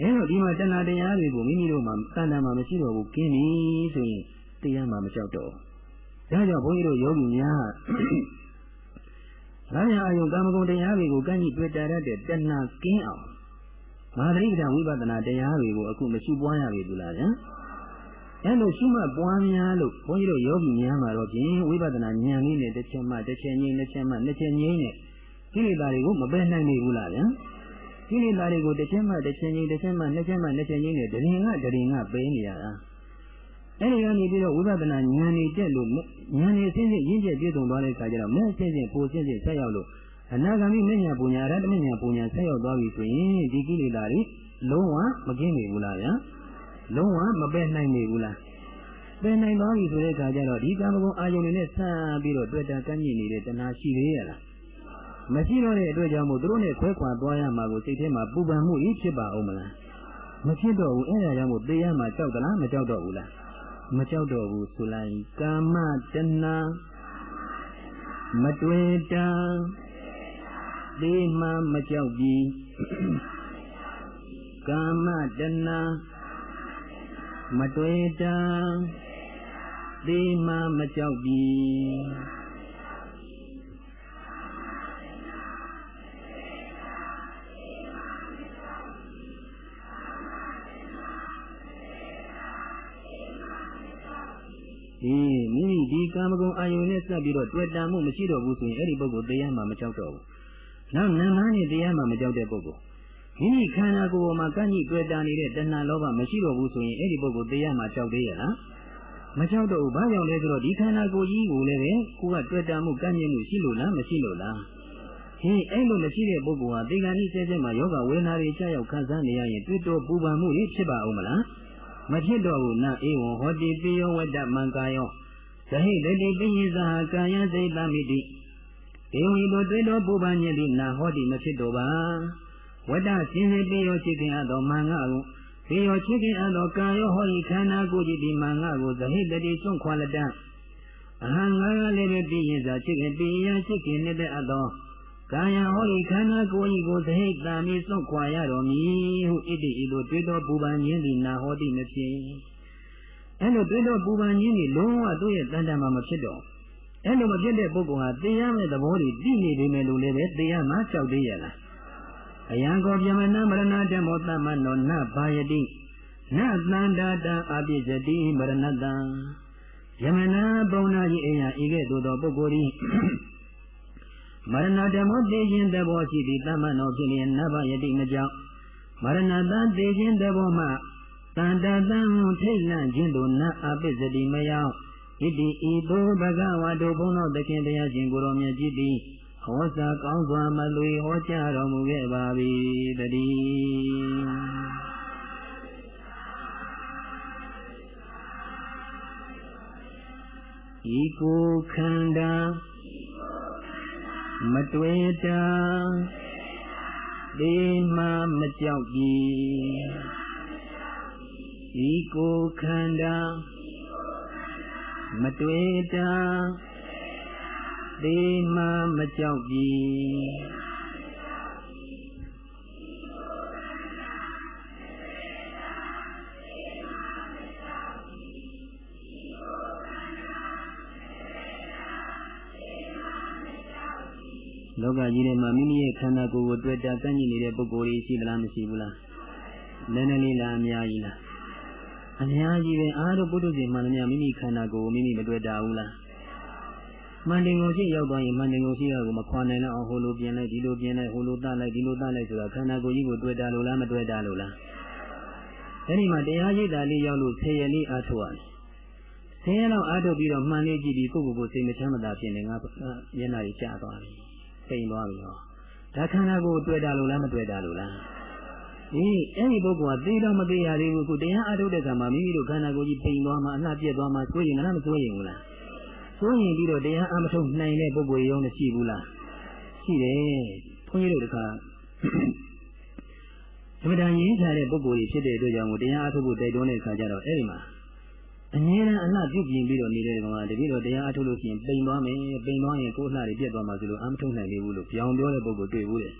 အဲတော့ဒီမှာတဏှာတရားတွေကိုမိမိတို့မှာတဏှာမှာမရှိတော့ဘူးကင်းပြီဆိုရင် တရားမှာမကြောက်တော့ဒါကြောင့်ဘုန်းကြီးတို့ယောဂီများငါးရအာယုကာမဂုဏ်တရားတွေကိုကန့်ကြည့်တွေ့တာတဲ့တဏှာကင်းအောင်မဟာသတိပဋ္ဌာန်ဝိပဿနာတရားတွေကိုအခုမရှိပွားရပြီဘူးလားဗျာအဲလိုရှိမှပွားများလို့ဘုန်းကြီးတို့ယောဂီများမှာတော့ဖြင့်ဝိပဿနာဉာဏ်လေးနဲ့တစ်ချက်မှတစ်ချက်ငြိမ်းတစ်ချက်မှနှစ်ချက်ငြိမ်းနဲ့ကိလေသာတွေကိုမပယ်နိုင်ဘူးလားဗျာကိလေသာတွေကိုတစ်ချက်မှတစ်ချက်ငြိမ်းတစ်ချက်မှနှစ်ချက်မှနှစ်ချက်ငြိမ်းနဲ့ဒရင်ကဒရင်ကပယ်နေရတာ အဲဒီကနေပြီးတော့ဝိပဿနာဉာဏ်ကြီးတက်လို့ဉာဏ်ကြီးအစဉ်စဉ်ရင်းကျက်ပြည့်စုံသွားတဲ့အခါကျတော့မဲ့အစဉ်စဉ်ပိုအစဉ်စဉ်ဆက်ရောက်လို့အနာဂမ်မိမညာပူညာရတ္တမညာပူညာဆက်ရောက်သွားပြီဆိုရင်ဒီကိလေသာတွေလုံးဝမကင်းနေဘူးလားဗျာလုံးဝမပယ်နိုင်နေဘူးလားပယ်နိုင်သွားပြီဆိုတဲ့အခါကျတော့ဒီကာမဂုဏ်အာယုန်တွေနဲ့ဆန်းပြီးတော့တွေ့တာကမ်းမြင့်နေတဲ့တဏှာရှိသေးရလားမရှိတော့တဲ့အတွက်ကြောင့်မို့သူတို့နဲ့ခွဲခွာသွားရမှာကိုစိတ်ထဲမှာပူပန်မှုကြီးဖြစ်ပါအောင်မလားမဖြစ်တော့ဘူးအဲ့ဒါကြောင့်မို့သေရမှာကြောက်သလားမကြောက်တော့ဘူးလား မကြောက်တော့ဘူးဆိုလိုက်ကာမတဏှာမတွေ့တာသေမှမကြောက်ပြီကာမတဏှာမတွေ့တာသေမှမကြောက်ပြီ အေးမိမိဒီကာမဂုဏ်အာယုန်နဲ့ဆက်ပြီးတော့တွေ့တာမှုမရှိတော့ဘူးဆိုရင်အဲ့ဒီပုဂ္ဂိုလ်တရားမှမကြောက်တော့ဘူးနောက်နန္နာနဲ့တရားမှမကြောက်တဲ့ပုဂ္ဂိုလ်မိမိခန္ဓာကိုယ်မှာကန့်ညိတွေ့တာနေတဲ့တဏှာလောဘမရှိတော့ဘူးဆိုရင်အဲ့ဒီပုဂ္ဂိုလ်တရားမှကြောက်သေးရလားမကြောက်တော့ဘူးဘာကြောင့်လဲဆိုတော့ဒီခန္ဓာကိုယ်ကြီးကိုလည်းပဲကိုယ်ကတွေ့တာမှုကန့်ညိမှုရှိလို့လားမရှိလို့လားဟင်းအဲ့လိုမရှိတဲ့ပုဂ္ဂိုလ်ဟာဒီကနေ့စဲစဲမှာယောဂဝေဒနာတွေကြောက်ရောက်ခံစားနေရရင်တွေ့တော့ပူပန်မှုတွေဖြစ်ပါဦးမလား မဖြစ်တော့ဘူးနာဧဝံဟောတိပိယောဝတ္တမံကာယောသဟိတတိပိယိသာကာယစိတ်တမိတိဒေဝီတို့တွေ့တော်ပူပန်ညတိနာဟောတိမဖြစ်တော့ပါဝတ္တစင်စစ်ပိယောချစ်ခင်အပ်သောမင်္ဂကိုပိယောချစ်ခင်အပ်သောကာယောဟောဤခန္ဓာကိုယ်ကြည်ဒီမင်္ဂကိုသဟိတတိစွန့်ခွာလက်တအဟံငါကလည်းပဲပြင်းစွာချစ်ခင်ပြင်းရချစ်ခင်နေတဲ့အပ်သော ကာယဟောဤခန္ဓာကိုယ်ဤကိုသဟိတံမိစွန့်ခွာရတော်မူဟုဣတိဤသို့တွေ့တော်ပူပန်ခြင်းသည်နာဟောတိမဖြစ်အဲ့လိုတွေ့တော့ပူပန်ခြင်းนี่လုံးဝသူ့ရဲ့တန်တမ်းမှာမဖြစ်တော့အဲ့လိုမဖြစ်တဲ့ပုဂ္ဂိုလ်ဟာတရားမဲ့သဘောတွေသိနေပေမဲ့လို့လည်းပဲတရားမှကြောက်သေးရလားအယံကောပြမနာမရဏဓမ္မောတမနောနဘာယတိနသန္တာတံအပိစတိမရဏတံယမနာပုံနာကြီးအရာဤကဲ့သို့သောပုဂ္ဂိုလ်ဤ မရဏဓမ္မောသိခြင်းသဘောရှိသည့်တမနောဖြစ်လျင်နဘာယတိမကြောင့်မရဏတံသိခြင်းသဘောမှတန်တတံထိတ်လန့်ခြင်းတို့နအပိစတိမရောက်ဣတိဤသို့ဘဂဝါတို့ဘုန်းတော်သခင်တရားရှင်ကိုရောမြတ်ကြီးသည်ဟောစာကောင်းစွာမလွေဟောကြားတော်မူခဲ့ပါ၏တည်းဤကိုခန္ဓာ မတွေ့တာဒီမှမကြောက်ကြီးဤကိုခန္ဓာမတွေ့တာသေမှမကြောက်ပြီ လောကကြီးထဲမှာမိမိရဲ့ခန္ဓာကိုယ်ကိုတွေ့တာကန့်ညိနေတဲ့ပုဂ္ဂိုလ်ကြီးရှိသလားမရှိဘူးလားနည်းနည်းလေးလားအများကြီးလားအများကြီးပဲအားတို့ပုထုဇဉ်မှန်သမျှမိမိခန္ဓာကိုယ်ကိုမိမိမတွေ့တာဘူးလားမန္တင်ကိုရှိရောက်သွားရင်မန္တင်ကိုရှိရကိုမခွာနိုင်တော့အောင်ဟိုလိုပြင်လိုက်ဒီလိုပြင်လိုက်ဟိုလိုတလိုက်ဒီလိုတလိုက်ဆိုတာခန္ဓာကိုယ်ကြီးကိုတွေ့တာလို့လားမတွေ့တာလို့လားအဲဒီမှာတရားရိပ်တာလေးရောက်လို့ဆယ်ရလေးအားထုတ်ရတယ်ဆင်းရဲတော့အားထုတ်ပြီးတော့မှန်လေးကြည့်ပြီးကိုယ့်ကိုယ်ကိုစိတ်မချမ်းမသာဖြစ်နေငါမျက်နှာကြီးကျသွားပြီ ပိန်သွားပြီဟောဒါခန္ဓာကိုယ်တွေ့တာလို့လားမတွေ့တာလို့လားဒီအဲ့ဒီပုဂ္ဂိုလ်ကသိတော့မသိရသေးဘူးခုတရားအားထုတ်တဲ့ကံမှာမိမိတို့ခန္ဓာကိုယ်ကြီးပိန်သွားမှအလှပြက်သွားမှစိုးရင်လားမစိုးရင်ဘူးလားစိုးရင်ပြီးတော့တရားအားမထုတ်နိုင်တဲ့ပုဂ္ဂိုလ်ရောမရှိဘူးလားရှိတယ်ခွန်ကြီးတို့တခါသမထရင်းချတဲ့ပုဂ္ဂိုလ်ကြီးဖြစ်တဲ့အတွက်ကြောင့်တရားအားထုတ်ဖို့တိုက်တွန်းတဲ့အခါကျတော့အဲ့ဒီမှာ အငြင်းအလှပြုပြင်ပြီးတော့နေတဲ့ကောင်ကတတိတော့တရားအထုတ်လို့ရှိရင်ပိန်သွားမယ်ပိန်သွားရင်ကိုယ်လှတွေပြတ်သွားမှဆိုလို့အာမထုတ်နိုင်ဘူးလို့ပြောင်းပြောတဲ့ပုဂ္ဂိုလ်တွေ့ဘူးတဲ့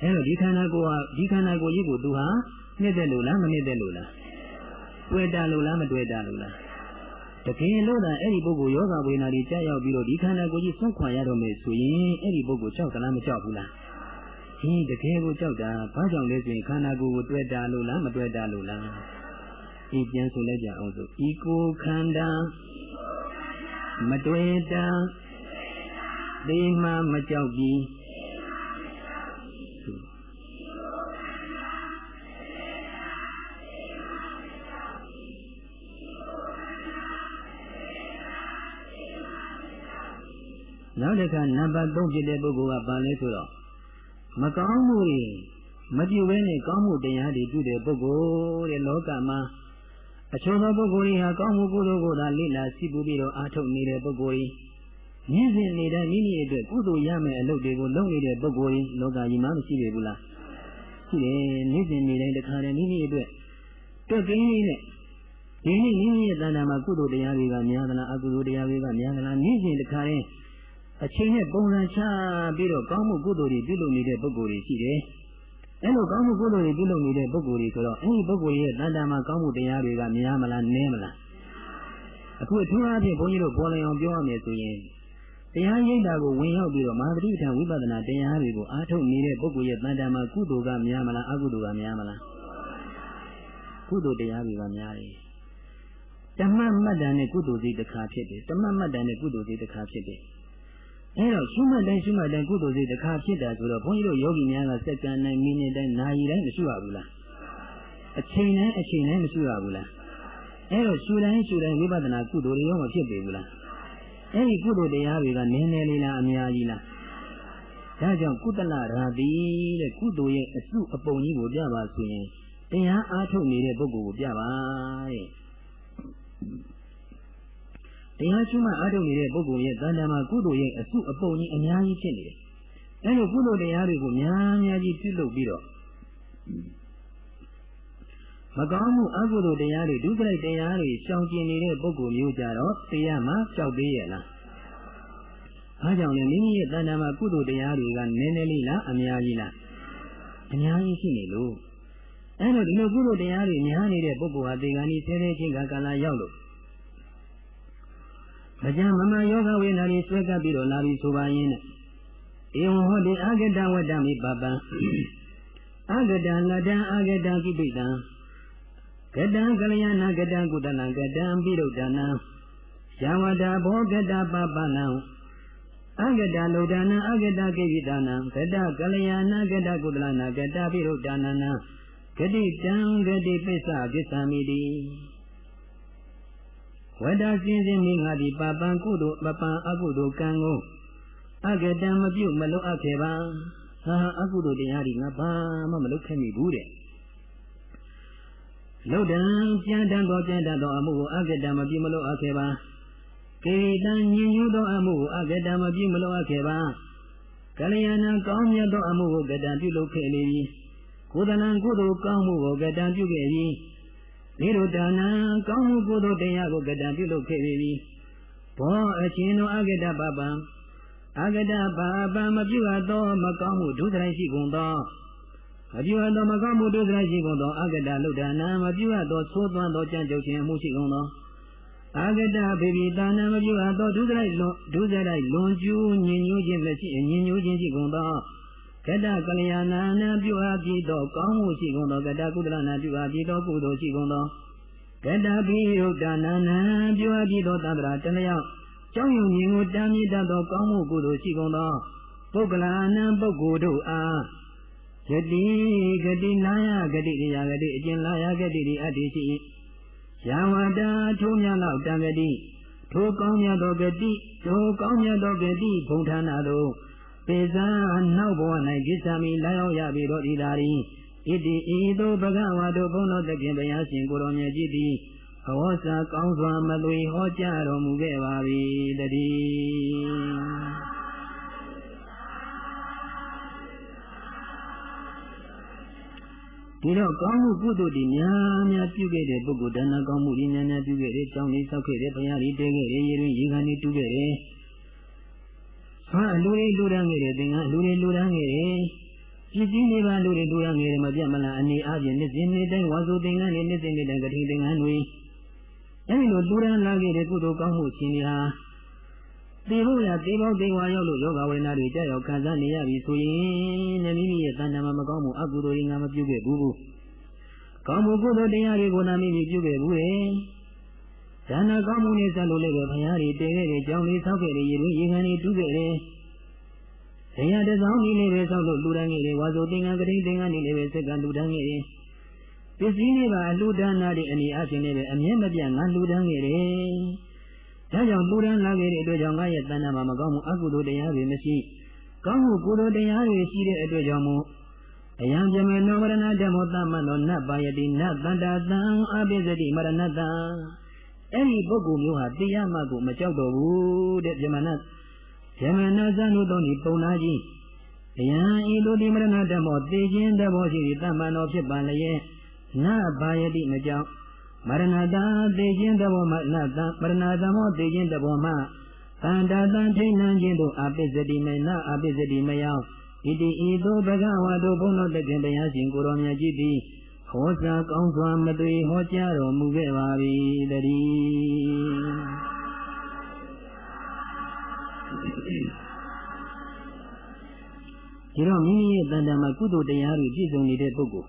အဲတော့ဒီခန္ဓာကိုယ်ဟာဒီခန္ဓာကိုယ်ကြီးကိုသူဟာနှစ်သက်လို့လားမနှစ်သက်လို့လားတွေ့တာလို့လားမတွေ့တာလို့လားတကယ်လို့သာအဲ့ဒီပုဂ္ဂိုလ်ယောဂဝေဒနာတွေကြာရောက်ပြီးတော့ဒီခန္ဓာကိုယ်ကြီးဆုံးခွာရတော့မယ်ဆိုရင်အဲ့ဒီပုဂ္ဂိုလ်ကြောက်သလားမကြောက်ဘူးလားဟင်းတကယ်ကိုကြောက်တာဘာကြောင့်လဲဆိုရင်ခန္ဓာကိုယ်ကိုတွေ့တာလို့လားမတွေ့တာလို့လား ဤပြန်ဆိုလိုက်ကြအောင်ဆိုဤကိုခန္ဓာမတွေ့တာသိမှမကြောက်ပြီးနောက်တစ်ခါနံပါတ်3ဖြစ်တဲ့ပုဂ္ဂိုလ်ကဘာလဲဆိုတော့မကောင်းမှုတွေမပြုဘဲနဲ့ကောင်းမှုတရားတွေပြုတဲ့ပုဂ္ဂိုလ်တဲ့လောကမှာ အချို့သောပုဂ္ဂိုလ်တွေဟာကောင်းမှုကုသိုလ်ကိုသာလိလာစီပူပြီးတော့အားထုတ်နေတဲ့ပုဂ္ဂိုလ်ကြီးမြင့်စင်နေတဲ့မိမိအတွက်ကုသိုလ်ရမယ်အလုပ်တွေကိုလုပ်နေတဲ့ပုဂ္ဂိုလ်ကြီးလောကကြီးမှာမရှိပေဘူးလားရှိတယ်မြင့်စင်နေတဲ့တခါတည်းမိမိအတွက်တွက်ကင်းလေးနဲ့ဒီနေ့မိမိရဲ့တဏ္ဍာမှာကုသိုလ်တရားတွေကများသလားအကုသိုလ်တရားတွေကများသလားမြင့်စင်တခါတည်းအချိန်နဲ့ပုံစံချပြီးတော့ကောင်းမှုကုသိုလ်တွေပြုလုပ်နေတဲ့ပုဂ္ဂိုလ်တွေရှိတယ် အဲ့လိုကောင်းမှုကုသိုလ်တွေပြုလုပ်နေတဲ့ပုဂ္ဂိုလ်တွေဆိုတော့အဲ့ဒီပုဂ္ဂိုလ်ရဲ့တဏ္ဍာမှာကောင်းမှုတရားတွေကများမလားနည်းမလားအခုအထူးအားဖြင့်ဘုန်းကြီးတို့ပေါ်လည်အောင်ပြောရမယ်ဆိုရင်တရားရိပ်တာကိုဝင်ရောက်ပြီးတော့မဟာပဋိဌာန်ဝိပဿနာတရားတွေကိုအားထုတ်နေတဲ့ပုဂ္ဂိုလ်ရဲ့တဏ္ဍာမှာကုသိုလ်ကများမလားအကုသိုလ်ကများမလားကုသိုလ်တရားတွေကများတယ်ဓမ္မမှတ်တန်နဲ့ကုသိုလ်စိတ်တစ်ခါဖြစ်တယ်ဓမ္မမှတ်တန်နဲ့ကုသိုလ်စိတ်တစ်ခါဖြစ်တယ် အဲတော့ရှုမှတ်တိုင်းရှုမှတ်တိုင်းကုသိုလ်စိတ်တစ်ခါဖြစ်တာဆိုတော့ဘုန်းကြီးတို့ယောဂီများကစက္ကန့်တိုင်းမိနစ်တိုင်းနာရီတိုင်းမရှိရဘူးလားအချိန်တိုင်းအချိန်တိုင်းမရှိရဘူးလားအဲတော့ရှုတိုင်းရှုတိုင်းဝိပဿနာကုသိုလ်တွေရောမဖြစ်ပေဘူးလားအဲဒီကုသိုလ်တရားတွေကနည်းနည်းလေးလားအများကြီးလားဒါကြောင့်ကုသလရာတိတဲ့ကုသိုလ်ရဲ့အစုအပုံကြီးကိုပြပါဆိုရင်တရားအားထုတ်နေတဲ့ပုဂ္ဂိုလ်ကိုပြပါတဲ့ တရားရှိမှအားထုတ်နေတဲ့ပုဂ္ဂိုလ်ရဲ့တဏ္ဍာမှာကုသိုလ်ရဲ့အစုအပုံကြီးအများကြီးဖြစ်နေတယ်။အဲလိုကုသိုလ်တရားတွေကိုများများကြီးပြုလုပ်ပြီးတော့မကောင်းမှုအကုသိုလ်တရားတွေဒုက္ခလိုက်တရားတွေရှောင်ကျင်နေတဲ့ပုဂ္ဂိုလ်မျိုးကြတော့တရားမှကြောက်သေးရဲ့လား။အားကြောင့်လည်းမိမိရဲ့တဏ္ဍာမှာကုသိုလ်တရားတွေကနည်းနည်းလေးလားအများကြီးလားအများကြီးရှိနေလို့အဲလိုဒီလိုကုသိုလ်တရားတွေများနေတဲ့ပုဂ္ဂိုလ်ဟာဒီကနေ့ဆဲဆဲချင်းကကာလရောက်လို့ မကြမမယောဂဝေဒနာတွေဆွဲကပ်ပြီးတော့လာပြီးဆိုပါရင်ဧဝံဟောတိအာဂတဝတ္တမိပပံအာဂတလတံအာဂတကိပိတံကတံကလျာဏကတံကုတလံကတံပိရုဒ္ဒနာယဝတဘောကတပပနံအာဂတလုဒ္ဒနာအာဂတကိပိတနာကတကလျာဏကတကုတလနာကတပိရုဒ္ဒနာဂတိတံဂတိပစ္စပစ္စမိတိ ဝတ္တစင်းစင်းမိငါသည်ပပံကုသိုလ်ပပံအကုသိုလ်ကံကိုအကတံမပြုတ်မလုံးအပ်ခဲ့ပါဟာအကုသိုလ်တရားတွေငါဘာမှမလုပ်ခဲ့မိဘူးတဲ့လုဒ္ဒံကြံတန်သောကြံတန်သောအမှုကိုအကတံမပြုတ်မလုံးအပ်ခဲ့ပါကေတံညင်ညူသောအမှုကိုအကတံမပြုတ်မလုံးအပ်ခဲ့ပါကလျာဏကောင်းမြတ်သောအမှုကိုကတံပြုလုပ်ခဲ့လေပြီကိုယ်တဏံကုသိုလ်ကောင်းမှုကိုကတံပြုခဲ့ပြီ နိရုဒ္ဒနာကောင်းမှုကုသိုလ်တရားကိုကတံပြုလုပ်ခဲ့ပြီဘောအချင်းတို့အဂတပပံအဂတပါပံမပြုအပ်သောမကောင်းမှုဒုစရိုက်ရှိကုန်သောမပြုအပ်သောမကောင်းမှုဒုစရိုက်ရှိကုန်သောအဂတလုဒ္ဒနာမပြုအပ်သောသိုးသွမ်းသောကြံ့ကြုတ်ခြင်းမှုရှိကုန်သောအာဂတဘေဘီတာနာမပြုအပ်သောဒုစရိုက်လွန်ဒုစရိုက်လွန်ကျူးညင်ညူးခြင်းမရှိညင်ညူးခြင်းရှိကုန်သော ကတကလျာဏနာပြုအပ်ပြီးသောကောင်းမှုရှိကုန်သောကတကုသလနာပြုအပ်ပြီးသောကုသိုလ်ရှိကုန်သောကတပိယုတ်တနာနာပြုအပ်ပြီးသောသဗ္ဗရာတလျောက်ကြောင်းယုံခြင်းကိုတားမြစ်တတ်သောကောင်းမှုကုသိုလ်ရှိကုန်သောပုဂ္ဂလာနံပုဂ္ဂိုလ်တို့အားယတိဂတိနာယဂတိရိယာဂတိအကျဉ်လာယဂတိရိအတ္တိရှိယဝတာထိုးမြတ်လောက်တံဂတိထိုကောင်းမြတ်သောဂတိထိုကောင်းမြတ်သောဂတိဘုံဌာနတို့ ပေဇာနောက်ဘဝ၌ကိစ္စမီလာရောက်ရပြီတော့ဤသာရီဣတိဤသို့ဘဂဝါတို့ဘုန်းတော်သခင်ဘုရားရှင်ကိုရောမြတ်ကြီးသည်အဝေါစာကောင်းစွာမသွေဟောကြားတော်မူခဲ့ပါ၏တည်းဒီတော့ကောင်းမှုကုသိုလ်တွေများများပြုခဲ့တဲ့ပုဂ္ဂိုလ်ဒါနကောင်းမှုတွေများများပြုခဲ့တဲ့ကြောင်းလေးဆောက်ခဲ့တဲ့ဘုရားကြီးတဲခဲ့တဲ့ရေတွင်ရေခံတွေတူးခဲ့တဲ့ ဟာလူတွေလူတန်းခဲ့တဲ့သင်္ကန်းလူတွေလူတန်းခဲ့တဲ့ပစ္စည်းတွေပါလူတွေလူတန်းခဲ့တယ်မပြတ်မလားအနေအချင်းနှစ်စဉ်နှစ်တိုင်းဝါစုသင်္ကန်းတွေနှစ်စဉ်နှစ်တိုင်းကတိသင်္ကန်းတွေအဲဒီလိုလူတန်းလာခဲ့တဲ့ကုသိုလ်ကောင်းမှုရှင်တွေဟာသေဖို့ရသေပေါင်းသေဝါရောက်လို့ယောဂဝေဒနာတွေကြောက်ရောက်ခံစားနေရပြီဆိုရင်နမိမိရဲ့တဏ္ဍာမှာမကောင်းမှုအကုသိုလ်တွေငါမပြုခဲ့ဘူးဘူးကောင်းမှုကုသိုလ်တရားတွေကိုနာမိမိပြုခဲ့ဘူးလေ ဒါနကောင်းမှုနဲ့ဆက်လို့လည်းပဲဘုရားတွေတည်ခဲ့တဲ့ကြောင်းလေးဆောက်ခဲ့တဲ့ရေတွင်ရေခံတွေတူးခဲ့တယ်တရားတစောင်းကြီးလေးပဲဆောက်လို့လူတန်းကြီးတွေဝါဆိုသင်္ကန်းကတိသင်္ကန်းကြီးလေးပဲစက်ကလူတန်းကြီးတွေပစ္စည်းတွေပါလူဒါနာတွေအနေအချင်းတွေပဲအမြဲမပြတ်ငါလူတန်းကြီးတွေဒါကြောင့်လူရန်လာခဲ့တဲ့အတွက်ကြောင့်ငါရဲ့တဏ္ဍာမှာမကောင်းမှုအကုသိုလ်တရားတွေမရှိကောင်းမှုကုသိုလ်တရားတွေရှိတဲ့အတွက်ကြောင့်မို့အယံပြမေနောမရဏဓမ္မောသမန္တောနတ်ပါယတိနတ်တန္တာသံအပိစတိမရဏတံ အဲ့ဒီပုဂ္ဂိုလ်မျိုးဟာတရားမှကိုမကြောက်တော့ဘူးတဲ့ပြမနတ်ပြမနတ်ဇန်တို့တော်ဒီပုံနာကြီးအယံဤလိုဒီမရဏဓမ္မောသိခြင်းတဘောရှိသည်တမ္မန္တောဖြစ်ပါလျက်နတ်ပါယတိမကြောက်မရဏတာသိခြင်းတဘောမှနတမရဏသမောသိခြင်းတဘောမှသန္တာတံထိဏံခြင်းတို့အပိစတိမေနအပိစတိမယောဣတိဤသို့ဘဂဝါတို့ဘုန်းတော်တခင်တရားရှင်ကိုရောမြတ်ကြီးသည် ဟောစာကောင်းစွာမသွေဟောကြားတော်မူခဲ့ပါ၏တည်းဒီတော့မိမိရဲ့တန်တမှာကုသိုလ်တရားတွေပြည့်စုံနေတဲ့ပုဂ္ဂိုလ်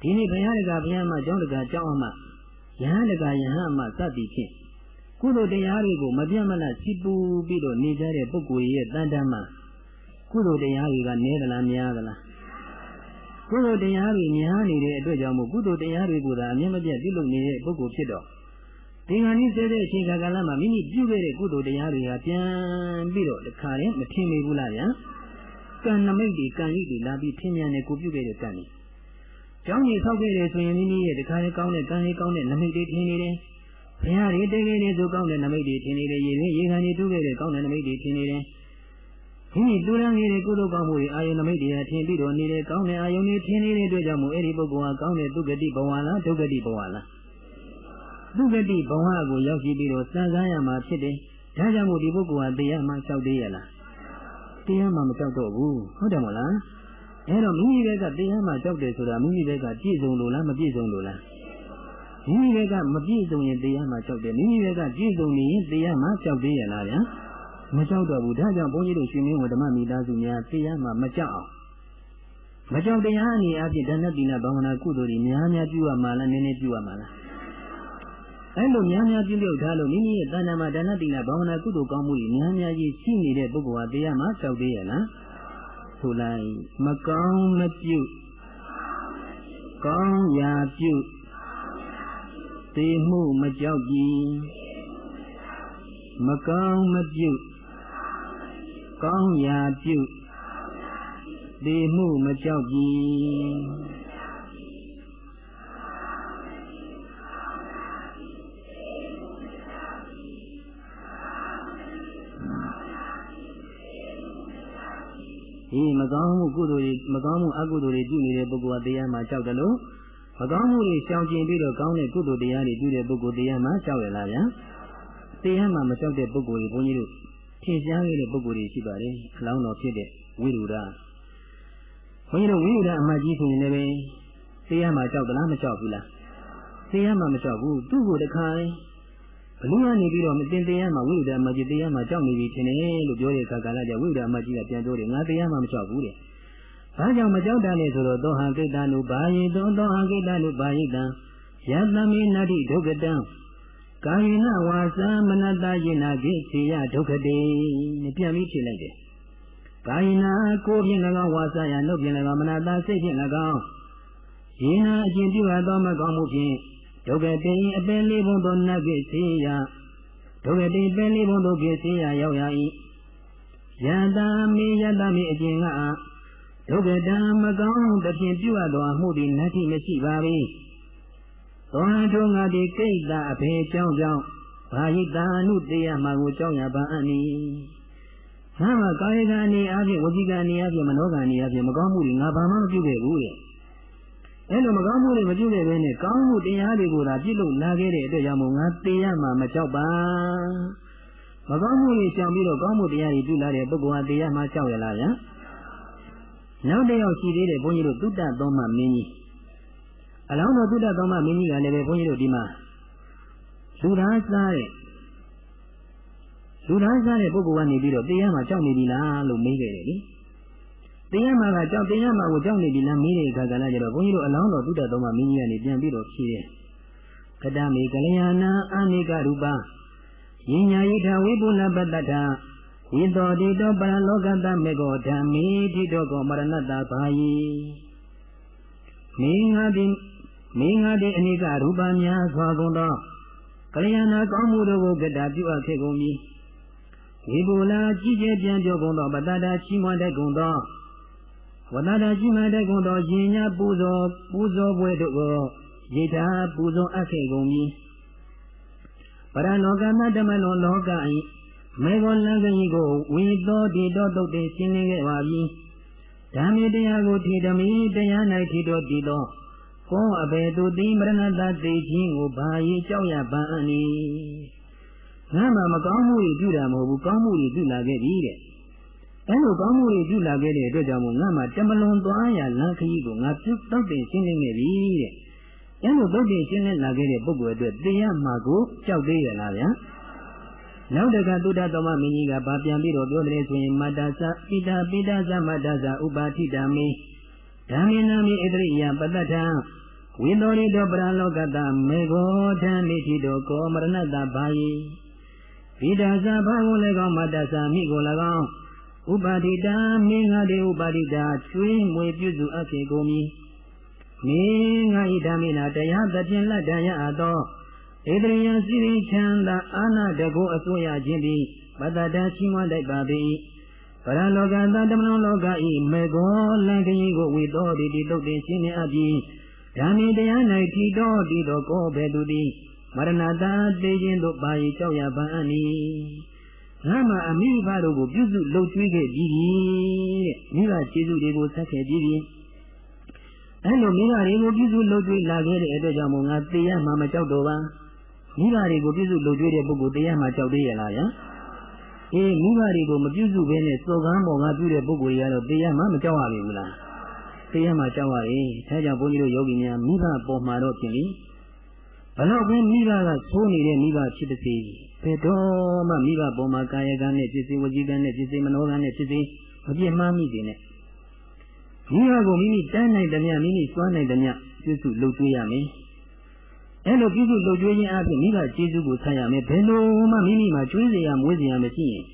ဒီနေ့ဘုရားတကာဘုရားမှာကျောင်းတကာကျောင်းအမယဟန်တကာယဟန်အမစသည်ဖြင့်ကုသိုလ်တရားတွေကိုမပြတ်မလတ်စီပူပြီးတော့နေကြတဲ့ပုဂ္ဂိုလ်ရဲ့တန်တမ်းမှာကုသိုလ်တရားတွေကနည်းသလားများသလား ကုသိုလ်တရားတွေများနေတဲ့အတွက်ကြောင့်မို့ကုသိုလ်တရားတွေကိုသာအမြဲမပြတ်ပြုလုပ်နေတဲ့ပုဂ္ဂိုလ်ဖြစ်တော့ဒီကနေ့စေတဲ့အချိန်ကာလမှာမိမိပြုခဲ့တဲ့ကုသိုလ်တရားတွေဟာပြန်ပြီးတော့တခါရင်မထင်မိဘူးလားဗျာကံနမိတ်တွေကံဤတွေလာပြီးထင်မြန်နေကိုပြုခဲ့တဲ့ကံတွေကျောင်းကြီးဆောက်ခဲ့တယ်ဆိုရင်မိမိရဲ့တခါလေကောင်းတဲ့ကံလေးကောင်းတဲ့နမိတ်တွေထင်နေတယ်ဘုရားတွေတကယ်နေဆိုကောင်းတဲ့နမိတ်တွေထင်နေတယ်ရေရင်းရေခံတွေတူးခဲ့တဲ့ကောင်းတဲ့နမိတ်တွေထင်နေတယ် မိမိတူရန်နေတဲ့ကုသိုလ်ကောင်းမှုတွေအာယုန်နမိတ်တွေထင်ပြီးတော့နေတဲ့ကောင်းတဲ့အာယုန်တွေထင်နေတဲ့အတွက်ကြောင့်မို့အဲ့ဒီပုဂ္ဂိုလ်ဟာကောင်းတဲ့သုဂတိဘဝလားဒုက္ခတိဘဝလားသုဂတိဘဝကိုရောက်ရှိပြီးတော့စံစားရမှာဖြစ်တယ်ဒါကြောင့်မို့ဒီပုဂ္ဂိုလ်ဟာတရားမှလျှောက်သေးရလားတရားမှမလျှောက်တော့ဘူးဟုတ်တယ်မဟုတ်လားအဲတော့မိမိဘက်ကတရားမှကြောက်တယ်ဆိုတာမိမိဘက်ကပြည့်စုံလို့လားမပြည့်စုံလို့လားမိမိဘက်ကမပြည့်စုံရင်တရားမှကြောက်တယ်မိမိဘက်ကပြည့်စုံနေရင်တရားမှကြောက်သေးရလားဗျာ မကြောက်တော့ဘူးဒါကြောင့်ဘုန်းကြီးတို့ရှင်မင်းဝဓမ္မမိသားစုများတရားမှမကြောက်အောင်မကြောက်တရားအနေအချင်းဒါနတိနာဘာဝနာကုသိုလ်တွေများများပြုရမှာလားနည်းနည်းပြုရမှာလားအဲ့လိုများများပြုလုပ်ထားလို့မိမိရဲ့တဏ္ဍာမှာဒါနတိနာဘာဝနာကုသိုလ်ကောင်းမှုတွေများများကြီးရှိနေတဲ့ပုဂ္ဂိုလ်ဟာတရားမှကြောက်သေးရလားဆိုလိုက်မကောင်းမပြုကောင်းရာပြုသိမှုမကြောက်ကြည်မကောင်းမပြု ကောင်းရာပြုသိမှုမကြောက်ကြည်ဒီမကောင်းမှုကုသိုလ်တွေမကောင်းမှုအကုသိုလ်တွေပြုနေတဲ့ပုဂ္ဂိုလ်ကတရားမှကြောက်တယ်လို့မကောင်းမှုတွေရှောင်ကျင်ပြီးတော့ကောင်းတဲ့ကုသိုလ်တရားတွေပြုတဲ့ပုဂ္ဂိုလ်တရားမှကြောက်ရလားဗျာတရားမှမကြောက်တဲ့ပုဂ္ဂိုလ်တွေဘုန်းကြီးတို့ ထင်ရှားခဲ့တဲ့ပုဂ္ဂိုလ်တွေရှိပါတယ်အလောင်းတော်ဖြစ်တဲ့ဝိရုဒ္ဓဘုန်းကြီးတို့ဝိရုဒ္ဓအမကြီးဆိုရင်လည်းတရားမှကြောက်သလားမကြောက်ဘူးလားတရားမှမကြောက်ဘူးသူ့ကိုတခါဘလူကနေပြီးတော့မတင်တရားမှာဝိဝဒအမကြီးတရားမှာကြောက်နေပြီထင်တယ်လို့ပြောတဲ့အခါကာလကျဝိဝဒအမကြီးကပြန်ပြောတယ်ငါတရားမှာမကြောက်ဘူးတဲ့။ဘာကြောင့်မကြောက်တာလဲဆိုတော့သောဟံကိတ္တနုဘာယိတောသောဟံကိတ္တနုဘာယိတံယတမေနတိဒုက္ကတံ ကာယနာဝါစာမနတယေနာကိစေယဒုက္ခတေပြန်ပြီးဖြေလိုက်တယ်။ကာယနာကိုဖြင့်၎င်းဝါစာယနှုတ်ဖြင့်၎င်းမနတစိတ်ဖြင့်၎င်းယေနာအကျင့်ပြုအပ်သောမကောင်းမှုဖြင့်ဒုက္ခတေအပင်လေးဘုံသောနတ်ကိစေယဒုက္ခတေပင်လေးဘုံသောကိစေယရောက်ရ၏ယတမေယတမေအကျင့်ကဒုက္ခတံမကောင်းသဖြင့်ပြုအပ်သောအမှုသည်နတ္တိမရှိပါ၏ သောဟထုံငါသည်ကိတ္တအဖေကြောင့်ကြောင့်ဘာဟိတာအနုတေယမှာကိုကြောင်းရပါအနိငါမှာကာယကံအနေအချင်းဝစီကံအနေအချင်းမနောကံအနေအချင်းမကောင်းမှုတွေငါဘာမှမပြုခဲ့ဘူးရဲ့အဲ့လိုမကောင်းမှုတွေမပြုခဲ့ဘဲနဲ့ကောင်းမှုတရားတွေကိုသာပြုလုပ်လာခဲ့တဲ့အတွက်ကြောင့်မို့ငါတေရမှာမကြောက်ပါမကောင်းမှုတွေရှောင်ပြီးတော့ကောင်းမှုတရားတွေပြုလာတဲ့ပုဂ္ဂိုလ်ဟာတေရမှာကြောက်ရလားဗျာနောက်တစ်ယောက်ရှိသေးတယ်ဘုန်းကြီးတို့သုတ္တသောမမင်းကြီး အလောင်းတော်သုတ္တသောမမင်းကြီးကလည်းပဲဘုန်းကြီးတို့ဒီမှာလူသားစားတဲ့လူသားစားတဲ့ပုဂ္ဂိုလ်ကနေပြီးတော့တရားမှာကြောက်နေပြီလားလို့မေးခဲ့တယ်လေတရားမှာကကြောက်တရားမှာကိုကြောက်နေပြီလားမေးတဲ့အခါကလည်းကျတော့ဘုန်းကြီးတို့အလောင်းတော်သုတ္တသောမမင်းကြီးကနေပြန်ပြီးတော့ဖြေတယ်ကတမေကလျာဏအာနိကရူပယဉ္ညာယိထဝိပုဏ္ဏပတ္တထာဝိသောတိတောပရလောကတမေကောဓမ္မေတိတောကောမရဏတ္တဘာယိမင်းငါသည် မင်းငါသည်အနိကရူပများစွာကုန်သောကလျာဏကောင်းမှုတို့ကိုကတ္တပြုအပ်ခဲ့ကုန်ပြီဝိပုလာကြည်ကျဲပြန်ပြောကုန်သောပတ္တတာချီးမွမ်းတဲ့ကုန်သောဝတ္တတာချီးမွမ်းတဲ့ကုန်သောရှင်ညာပူဇော်ပူဇော်ပွဲတို့ကိုရိတာပူဇော်အပ်ခဲ့ကုန်ပြီပရလောကမတမလောလောကဤမေဃလံကကြီးကိုဝီသောတိတော်တုတ်တင်ရှင်းလင်းခဲ့ပါပြီဓမ္မေတရားကိုထေဓမီတရား၌ထေတော်တည်သော ကောအဘေသူတိမရဏတသိခြင်းကိုဘာရေးကြောက်ရပန်းအနီငါမှမကောင်းမှုတွေပြုတာမဟုတ်ဘူးကောင်းမှုတွေပြုလာခဲ့ပြီတဲ့အဲလိုကောင်းမှုတွေပြုလာခဲ့တဲ့အတွက်ကြောင့်မို့ငါမှတမလွန်သွားရလမ်းခရီးကိုငါပြုတ်တင်ရှင်းလင်းခဲ့ပြီတဲ့အဲလိုသုတ်တင်ရှင်းလင်းလာခဲ့တဲ့ပုဂ္ဂိုလ်အတွက်တရားမှာကိုကြောက်သေးရလားဗျာနောက်တကသုဒ္ဓသမမင်းကြီးကဗာပြန်ပြီးတော့ပြောတယ်ဆိုရင်မတ္တသပိတာပိတာသမတ္တသဥပါထိတမေဓမ္မေနမိဣတရိယပတ္တထံ ဝိသောရိတောပရလောကတမေဃောဓမ္မိတိတောကောမရဏတဘာယိပိတာသဘာကိုလည်းကောင်းမတ္တသမိကိုလည်းကောင်းဥပါတိတာမင်းငါတေဥပါတိတာကျွေးမွေပြုစုအပ်စေကုန်မည်မင်းငါဤဓမ္မိနာတရားသဖြင့်လက်တန်ရအပ်သောဧတရိယစီရိချမ်းသာအာနာတကိုအစိုးရခြင်းသည်ပတ္တတရှိမလိုက်ပါသည်ပရလောကသတမနောလောကဤမေကောလံခရီကိုဝေတော်တိတိတုတ်တင်ရှင်းနေအပ်ပြီး ဓမ္မတရား၌ထီတော်တည်တော်ကိုဘေသူသည်မရဏတာတေခြင်းတို့ပါရီကြောက်ရပန်းအနီငါမှအမိဘတို့ကိုပြုစုလှုပ်ကျွေးခဲ့ပြီးတဲ့မိဘကျေးဇူးတွေကိုဆက်ခဲ့ပြီးပြီအဲလိုမိဘတွေကိုပြုစုလှုပ်ကျွေးလာခဲ့တဲ့အတွက်ကြောင့်မို့ငါတေရမှမကြောက်တော့ပါမိဘတွေကိုပြုစုလုပ်ကြွေးတဲ့ပုဂ္ဂိုလ်တရားမှကြောက်သေးရလားဗျာအေးမိဘတွေကိုမပြုစုဘဲနဲ့စော်ကားမော်ကားပြုတဲ့ပုဂ္ဂိုလ်တွေကတော့တရားမှမကြောက်ရဘူးလား တရားမှကြောက်ရတယ်အဲကြောင့်ဘုန်းကြီးတို့ယောဂီများမိဘပေါ်မှာတော့ဖြစ်ပြီဘလို့ပဲမိဘကသိုးနေတဲ့မိဘဖြစ်တဲ့စီဘယ်တော့မှမိဘပေါ်မှာကာယကံနဲ့ဖြစ်စေဝစီကံနဲ့ဖြစ်စေမနောကံနဲ့ဖြစ်စေမပြည့်မှားမိစေနဲ့မိဘကိုမိမိတန်းနိုင်တဲ့မြမိမိစွမ်းနိုင်တဲ့မြပြုစုလုပ်ကြွေးရမယ်အဲလိုပြုစုလုပ်ကျွေးခြင်းအပြင်မိဘကျေးဇူးကိုဆက်ရမယ်ဘယ်လိုမှမိမိမှာကျွေးစရာမွေးစရာမရှိရင်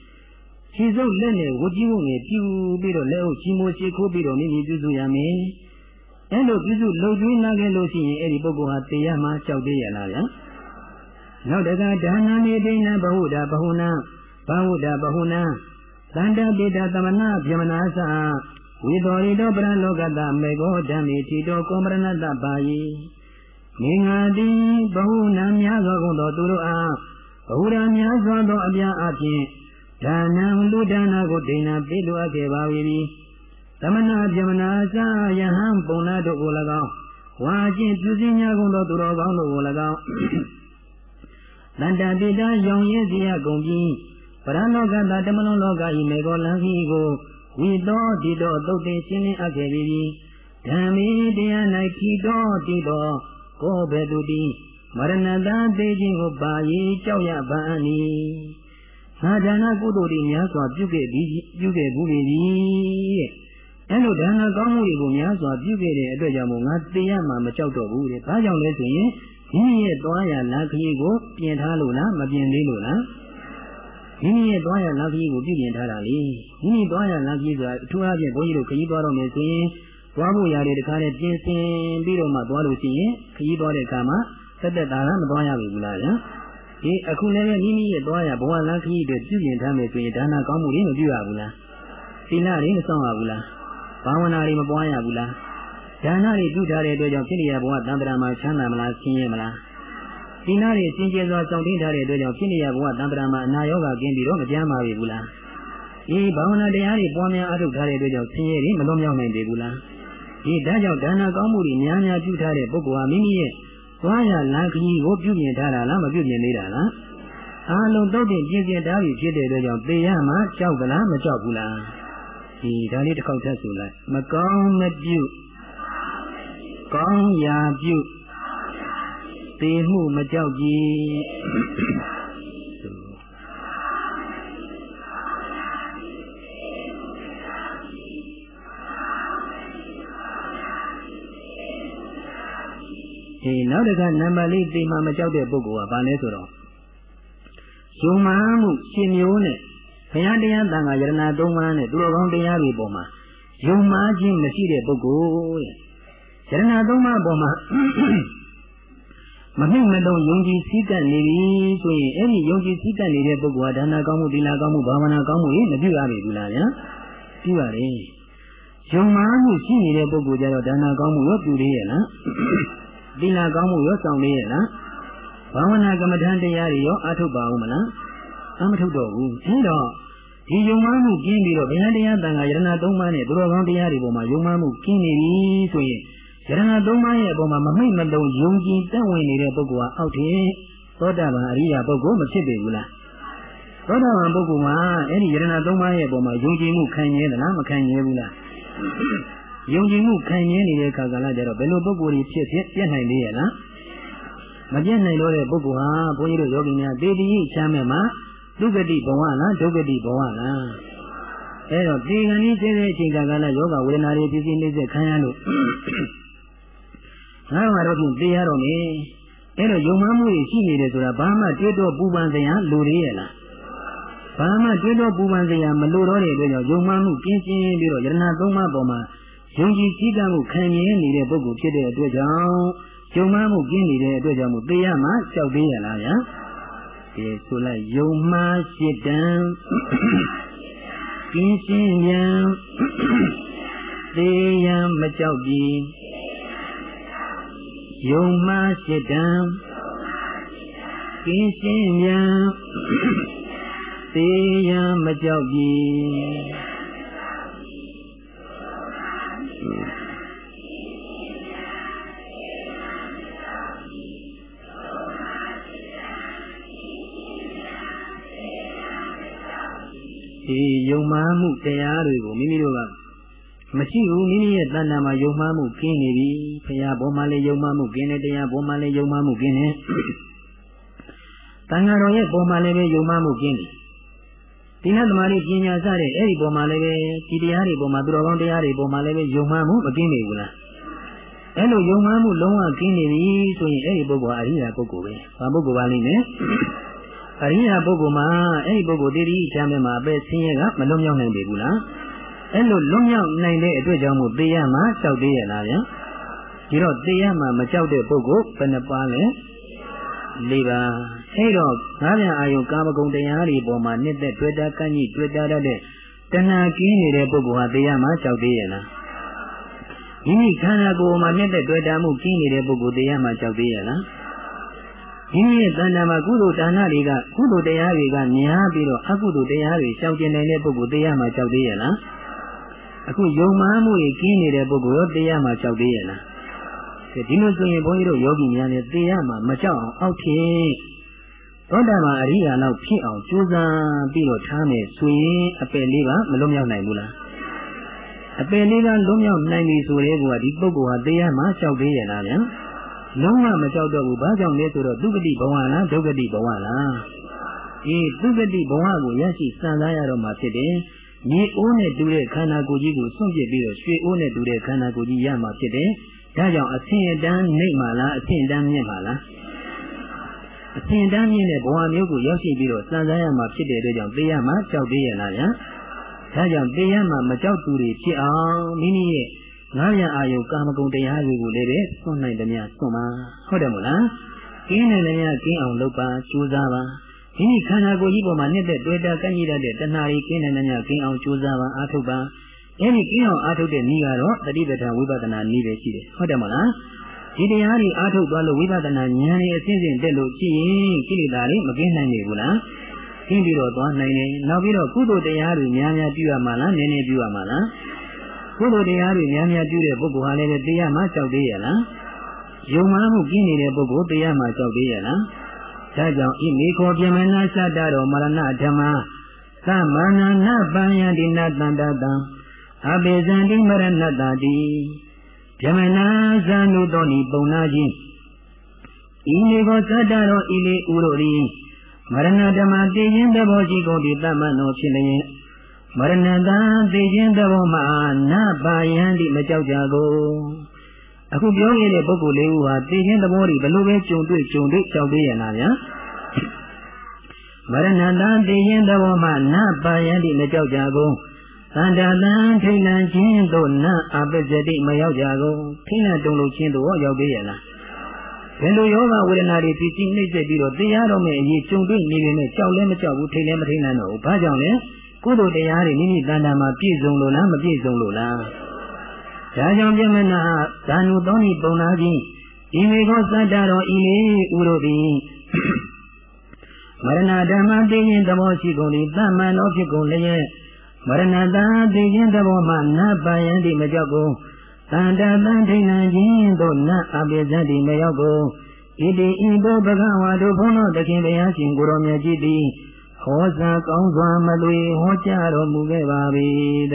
ခြေစုပ်လက်နဲ့ဝကြီးဝငယ်ပြူပြီးတော့လက်အုပ်ချီမိုးရှိခိုးပြီးတော့မိမိပြုစုရမယ်အဲလိုပြုစုလုပ်ကျွေးနာခဲ့လို့ရှိရင်အဲ့ဒီပုဂ္ဂိုလ်ဟာတရားမှကြောက်သေးရလားဗျာနောက်တကဒါနမေဒိဏဘဟုဒဘဟုနာဘဟုဒဘဟုနာသန္တပိတသမနာဗြဟ္မနာသဝိသောရိတောပရလောကတမေကောဓမ္မေတိတောကောမရဏတပါယိမင်္ဂာတိဘဟုနာများစွာကုန်သောသူတို့အားဘဟုရာများစွာသောအပြားအဖြစ် ဒါနံလူဒါနကိုဒိဏပေးလိုအပ်ခဲ့ပါပြီသမဏဗြဟ္မနာစာယဟံပုံနာတို့ကို၎င်းဝါချင်းပြုစည်းများကုန်သောသူတော်ကောင်းတို့ကို၎င်းတန်တပိတာရောင်ရည်စီရကုန်ပြီးပရလောကတတမလွန်လောကဤမေကောလံခီကိုဝိတောတိတောသုတ်တင်ရှင်းလင်းအပ်ခဲ့ပြီဓမ္မီတရား၌ခီတော်တိတော်ကိုဘေတုတိမမရဏတသေးခြင်းကိုပါရေးကြောက်ရပါနီ ငါဒါနကုသိုလ်တွေများစွာပြုခဲ့ပြီးပြုခဲ့ဘူးလေပြီတဲ့အဲလိုဒါနကောင်းမှုတွေကိုများစွာပြုခဲ့တဲ့အတွက်ကြောင့်မို့ငါသိရမှာမကြောက်တော့ဘူးတဲ့ဘာကြောင့်လဲဆိုရင်မိမိရဲ့သွားရလမ်းခရီးကိုပြင်ထားလို့လားမပြင်သေးလို့လားမိမိရဲ့သွားရလမ်းခရီးကိုပြုပြင်ထားတာလေမိမိသွားရလမ်းခရီးဆိုတာအထူးအားဖြင့်ဘုန်းကြီးတို့ခရီးသွားတော့မယ်ဆိုရင်သွားဖို့ရတယ်တခါနဲ့ပြင်ဆင်ပြီးတော့မှသွားလို့ရှိရင်ခရီးသွားတဲ့အခါမှာသက်သက်သာသာမသွားရဘူးလားဗျာ ဒီအခုလည်းမိမိရဲ့သွားရဘဝလမ်းခရီးတွေပြုပြင်ထားမယ်ဆိုရင်ဒါနာကောင်းမှုတွေမပြုရဘူးလားသီလတွေမဆောင်ရဘူးလားဘာဝနာတွေမပွားရဘူးလားဒါနတွေပြုထားတဲ့အတွက်ကြောင့်ဖြစ်နေရဘဝတန်တရာမှာချမ်းသာမလားဆင်းရဲမလားသီလတွေစင်ကြယ်စွာစောင့်တင်းထားတဲ့အတွက်ကြောင့်ဖြစ်နေရဘဝတန်တရာမှာအနာရောဂါကင်းပြီးတော့မကျန်းမာပြီဘူးလားဒီဘာဝနာတရားတွေပွားများအားထုတ်ထားတဲ့အတွက်ကြောင့်ဆင်းရဲတွေမလွန်မြောက်နိုင်ပြီဘူးလားဒီဒါကြောင့်ဒါနာကောင်းမှုတွေများများပြုထားတဲ့ပုဂ္ဂိုလ်ဟာမိမိရဲ့ သွားရလမ်းခရီးကိုပြုပြင်ထားတာလားမပြုပြင်သေးတာလားအားလုံးတော့တင်ပြင်ပြင်ထားပြီဖြစ်တဲ့အတွက်ကြောင့်သေရမှာကြောက်သလားမကြောက်ဘူးလားဒီဒါလေးတစ်ခေါက်ထပ်ဆိုလိုက်မကောင်းမပြုကောင်းရာပြုသေမှုမကြောက်ကြည် ဒီနောက်တစ်ခါနံပါတ်လေးသိမှမကြောက်တဲ့ပုဂ္ဂိုလ်ကဘာလဲဆိုတော့ယုံမှမှုရှင်မျိုးနဲ့ဘုရားတရားတန်ခါယရဏသုံးပါးနဲ့သူတော်ကောင်းတရားတွေပေါ်မှာယုံမှခြင်းမရှိတဲ့ပုဂ္ဂိုလ်တဲ့ယရဏသုံးပါးပေါ်မှာမမိတ်မလုံးယုံကြည်စည်းကပ်နေပြီဆိုရင်အဲ့ဒီယုံကြည်စည်းကပ်နေတဲ့ပုဂ္ဂိုလ်ဟာဒါနကောင်းမှုသီလကောင်းမှုဘာဝနာကောင်းမှုတွေမပြုရပြီဘူးလားဗျာပြုရတယ်ယုံမှမှုရှိနေတဲ့ပုဂ္ဂိုလ်ကြတော့ဒါနကောင်းမှုရောပြုရရဲ့လား သီလကောင်းမှုရောဆောင်နေရဲ့လားဘာဝနာကမ္မထံတရားတွေရောအထုတ်ပါဦးမလားအမထုတ်တော့ဘူးအဲတော့ဒီယုံမှမှုကျင်းပြီးတော့ဘုရားတရားတန်ခါယရဏသုံးပါးနဲ့သူတော်ကောင်းတရားတွေပေါ်မှာယုံမှမှုကျင်းနေပြီဆိုရင်ယရဏသုံးပါးရဲ့အပေါ်မှာမမိတ်မတုံယုံကြည်တက်ဝင်နေတဲ့ပုဂ္ဂိုလ်ဟာအောက်ထင်သောတာပန်အရိယာပုဂ္ဂိုလ်မဖြစ်ပေဘူးလားသောတာပန်ပုဂ္ဂိုလ်မှာအဲ့ဒီယရဏသုံးပါးရဲ့အပေါ်မှာယုံကြည်မှုခံရသလားမခံရဘူးလား ယုံကြည်မှုခံရနေတဲ့အခါကလည်းကြတော့ဘယ်လိုပုဂ္ဂိုလ်တွေဖြစ်ဖြစ်ပြည့်နိုင်သေးရဲ့လားမပြည့်နိုင်တော့တဲ့ပုဂ္ဂိုလ်ဟာဘုန်းကြီးတို့ယောဂီများတေတိချမ်းမဲ့မှာဒုက္ကတိဘဝလားဒုက္ကတိဘဝလားအဲတော့ဒီကံကြီးကျတဲ့အချိန်ကလည်းယောဂဝေဒနာတွေဖြစ်ဖြစ်နေစေခံရလို့ငါ့မှာတော့ဖြင့်သိရတော့မယ်အဲတော့ယုံမှမှုတွေရှိနေတယ်ဆိုတာဘာမှတွေးတော့ပူပန်စရာလိုသေးရဲ့လားဘာမှတွေးတော့ပူပန်စရာမလိုတော့တဲ့အတွက်ကြောင့်ယုံမှမှုပြင်းပြင်းပြီးတော့ယရဏသုံးပါးပေါ်မှာ ယုံကြည်စည်းကမ်းမှုခံရနေတဲ့ပုဂ္ဂိုလ်ဖြစ်တဲ့အတွက်ကြောင့်ယုံမှမှုပြင်းနေတဲ့အတွက်ကြောင့်မို့သိရမှကြောက်သေးရလားဗျာကဲဆိုလိုက်ယုံမှရှိတံကင်းရှင်းရန်သေရန်မကြောက်ပြီးယုံမှရှိတံကင်းရှင်းရန်သေရန်မကြောက်ပြီး ဒီယုံမှမှုတရားတွေကိုမိမိတို့ကမရှိဘူးမိမိရဲ့တဏ္ဍာမှာယုံမှမှုကင်းနေပြီဘုရားဘောမှာလည်းယုံမှမှုကင်းတယ်တရားဘောမှာလည်းယုံမှမှုကင်းတယ်တန်ဃာတော်ရဲ့ဘောမှာလည်းပဲယုံမှမှုကင်းတယ် ဒီနတ်သမားတွေပညာစတဲ့အဲ့ဒီဘောမှာလည်းပဲဒီတရားတွေဘောမှာသူတော်ကောင်းတရားတွေဘောမှာလည်းပဲယုံမှမှုမကင်းနေဘူးလားအဲ့လိုယုံမှမှုလုံးဝကင်းနေပြီဆိုရင်အဲ့ဒီပုဂ္ဂိုလ်ဟာအရိယာပုဂ္ဂိုလ်ပဲဘာပုဂ္ဂိုလ်ပါလိမ့်မယ်အရိယာပုဂ္ဂိုလ်မှာအဲ့ဒီပုဂ္ဂိုလ်တတိချမ်းမဲ့မှာအပဲဆင်းရဲကမလွတ်မြောက်နိုင်ပေဘူးလားအဲ့လိုလွတ်မြောက်နိုင်တဲ့အတွက်ကြောင့်မို့သေရမှာကြောက်သေးရလားဗျာဒီတော့သေရမှာမကြောက်တဲ့ပုဂ္ဂိုလ်ဘယ်နှပါလဲ၄ပါး အဲ့တော့ငါးပြန်အာယုကာမဂုဏ်တရားတွေပေါ်မှာနှစ်သက်တွေ့တာကန့်ကြီးတွေ့တာတတ်တဲ့တဏှာကင်းနေတဲ့ပုဂ္ဂိုလ်ဟာသေရမှာကြောက်သေးရလားမိမိခန္ဓာကိုယ်မှာနှစ်သက်တွေ့တာမှုကင်းနေတဲ့ပုဂ္ဂိုလ်သေရမှာကြောက်သေးရလားမိမိရဲ့တဏ္ဍာမှာကုသိုလ်ဒါနတွေကကုသိုလ်တရားတွေကများပြီးတော့အကုသိုလ်တရားတွေရှောင်ကျင်နိုင်တဲ့ပုဂ္ဂိုလ်တရားမှာကြောက်သေးရဲ့လားအခုယုံမှမှုတွေကျင်းနေတဲ့ပုဂ္ဂိုလ်ရောတရားမှာကြောက်သေးရဲ့လားဒီလိုဆိုရင်ဘုန်းကြီးတို့ယောဂီများလည်းတရားမှာမကြောက်အောင်အောက်ထင် သောတာပန်အရိယာလောက်ဖြစ်အောင်ကြိုးစားပြီးတော့ထားမယ်ဆိုရင်အပယ်လေးပါမလွတ်မြောက်နိုင်ဘူးလားအပယ်လေးပါလွတ်မြောက်နိုင်ပြီဆိုတဲ့ကောဒီပုဂ္ဂိုလ်ဟာတရားမှာကြောက်သေးရဲ့လားဗျာလုံးဝမကြောက်တော့ဘူးဘာကြောင့်လဲဆိုတော့သူဂတိဘဝလားဒုက္ခတိဘဝလားအေးသူဂတိဘဝကိုရရှိစံစားရတော့မှဖြစ်တယ်မြေအိုးနဲ့တူတဲ့ခန္ဓာကိုယ်ကြီးကိုစွန့်ပစ်ပြီးတော့ရွှေအိုးနဲ့တူတဲ့ခန္ဓာကိုယ်ကြီးရမှာဖြစ်တယ်ဒါကြောင့်အဆင့်အတန်းနှိမ့်မှလားအဆင့်အတန်းမြင့်မှလား အဆင့်တန်းမြင့်တဲ့ဘဝမျိုးကိုရောက်ရှိပြီးတော့စံစားရမှာဖြစ်တဲ့အတွက်ကြောင့်သိရမှာကြောက်သေးရလားဗျာဒါကြောင့်သိရမှာမကြောက်သူတွေဖြစ်အောင်မိမိရဲ့ငါးရအာယုကာမဂုဏ်တရားတွေကိုလည်းပဲစွန့်နိုင်သမျှစွန့်ပါဟုတ်တယ်မို့လားကင်းနိုင်သမျှကင်းအောင်လုပ်ပါကြိုးစားပါမိမိခန္ဓာကိုယ်ကြီးပေါ်မှာနှစ်သက်တွေ့တာကန့်ကြီးတတ်တဲ့တဏှာတွေကင်းနိုင်သမျှကင်းအောင်ကြိုးစားပါအားထုတ်ပါအဲဒီကင်းအောင်အားထုတ်တဲ့နည်းကတော့တတိပဋ္ဌာန်ဝိပဿနာနည်းပဲရှိတယ်ဟုတ်တယ်မို့လား ဒီတရားတွေအားထုတ်သွားလို့ဝိပဿနာဉာဏ်ရဲ့အစဉ်စဉ်တက်လို့ရှိရင်ကိလေသာတွေမကင်းနိုင်ဘူးလားကင်းပြီးတော့သွားနိုင်တယ်နောက်ပြီးတော့ကုသိုလ်တရားတွေများများပြုရမှာလားနည်းနည်းပြုရမှာလားကုသိုလ်တရားတွေများများပြုတဲ့ပုဂ္ဂိုလ်ဟာလည်းတရားမှကြောက်သေးရလားယုံမှမှုကင်းနေတဲ့ပုဂ္ဂိုလ်တရားမှကြောက်သေးရလားဒါကြောင့်ဤမေခောပြမနာသတ္တတော်မရဏဓမ္မသမဏနာပံယတိနတန္တတံအဘေဇံတိမရဏတတိ ဗြဟ္မနာဇာနုတော်ဤပုံနာကြီးဤလေကိုသတ္တတော်ဤလေဥရောဤမရဏဓမ္မတည်ခြင်းသဘောရှိကုန်ဒီတမ္မနောဖြစ်လျင်မရဏတံတည်ခြင်းသဘောမှာနပါယံဒီမကြောက်ကြကုန်အခုပြောခဲ့တဲ့ပုဂ္ဂိုလ်လေးဦးဟာတည်ခြင်းသဘောတွေဘလို့ပဲကြုံတွေ့ကြုံတွေ့ကြောက်သေးရလားဗျာမရဏတံတည်ခြင်းသဘောမှာနပါယံဒီမကြောက်ကြကုန် သန္တာတံထိဏံခြင်းတို့နအပစ္စတိမရောက်ကြကုန်ထိဏတုံလို့ခြင်းတို့ရောက်သေးရဲ့လားဘယ်လိုယောဂဝေဒနာတွေဖြစ်ပြီးနှိမ့်ဆက်ပြီးတော့တရားတော်မဲ့အရေးကြုံတွေ့နေနေနဲ့ကြောက်လဲမကြောက်ဘူးထိတ်လဲမထိတ်နိုင်တော့ဘူးဘာကြောင့်လဲကုသိုလ်တရားတွေမိမိတဏ္ဍာမှာပြည့်စုံလို့လားမပြည့်စုံလို့လားဒါကြောင့်ပြမနာဇာနုသောဏိပုံနာခြင်းဒီမေခောသတ္တတော်ဤလေဥရောတိမရဏဓမ္မသိခြင်းသဘောရှိကုန်၏သမ္မန်တော်ဖြစ်ကုန်လျက် မရဏတံသိခြင်းသဘောမှနတ်ပယံတိမကြောက်ကုန်တန်တတန်ထိဏံခြင်းတို့နတ်အပိဇတိမရောက်ကုန်ဣတိဣတောဘဂဝါတို့ဘုန်းတော်တခင်ဘုရားရှင်ကိုရောမြတ်ကြီးသည်ဟောစာကောင်းစွာမလွေဟောကြားတော်မူခဲ့ပါ၏တည်း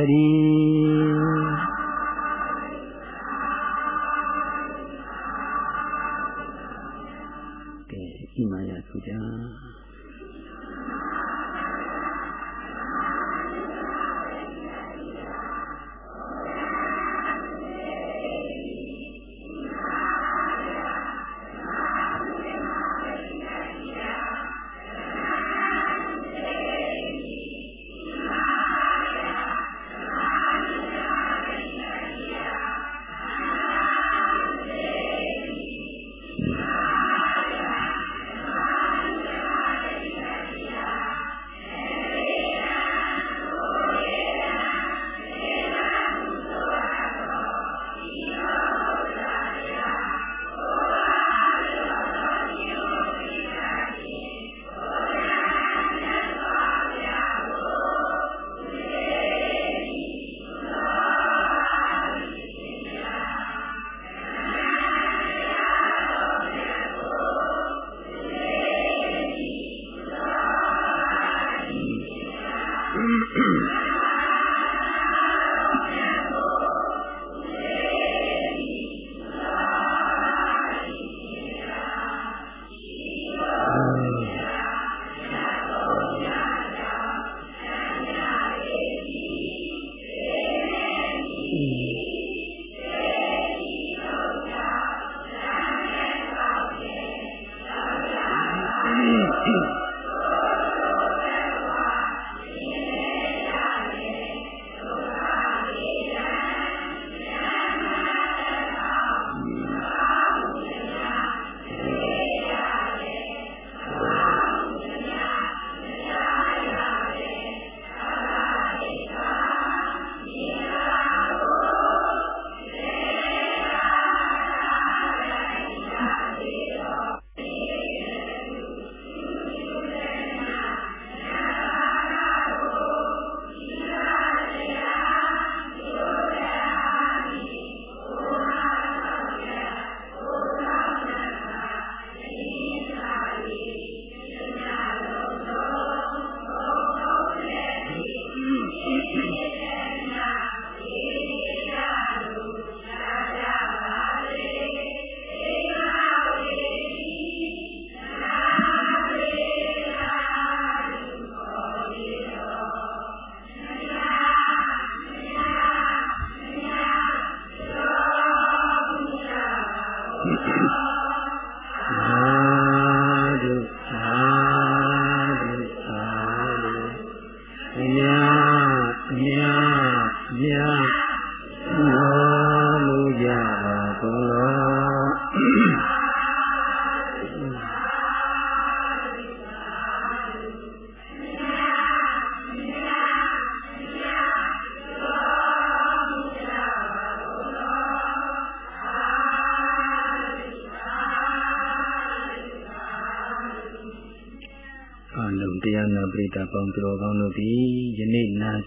ကဲဤမှာရဆိုကြ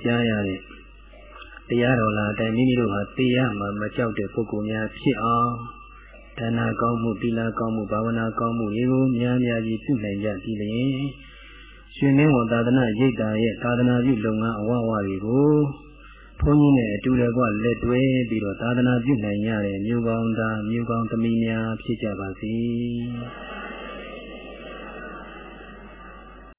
ကြားရတဲ့တရားတော်လာတိုင်မိမိတို့ဟာသိရမှာမကြောက်တဲ့ပုဂ္ဂိုလ်များဖြစ်အောင်ဒါနာကောင်းမှုသီလကောင်းမှုဘာဝနာကောင်းမှုတွေကိုများများကြီးပြုနိုင်ကြပြီလေရှင်မင်းဝန်သာသနာရိပ်တာရဲ့သာသနာပြုလုပ်ငန်းအဝဝတွေကိုဘုန်းကြီးနဲ့အတူတကွလက်တွဲပြီးတော့သာသနာပြုနိုင်ရတဲ့မြို့ကောင်းသားမြို့ကောင်းသမီးများဖြစ်ကြပါစေ။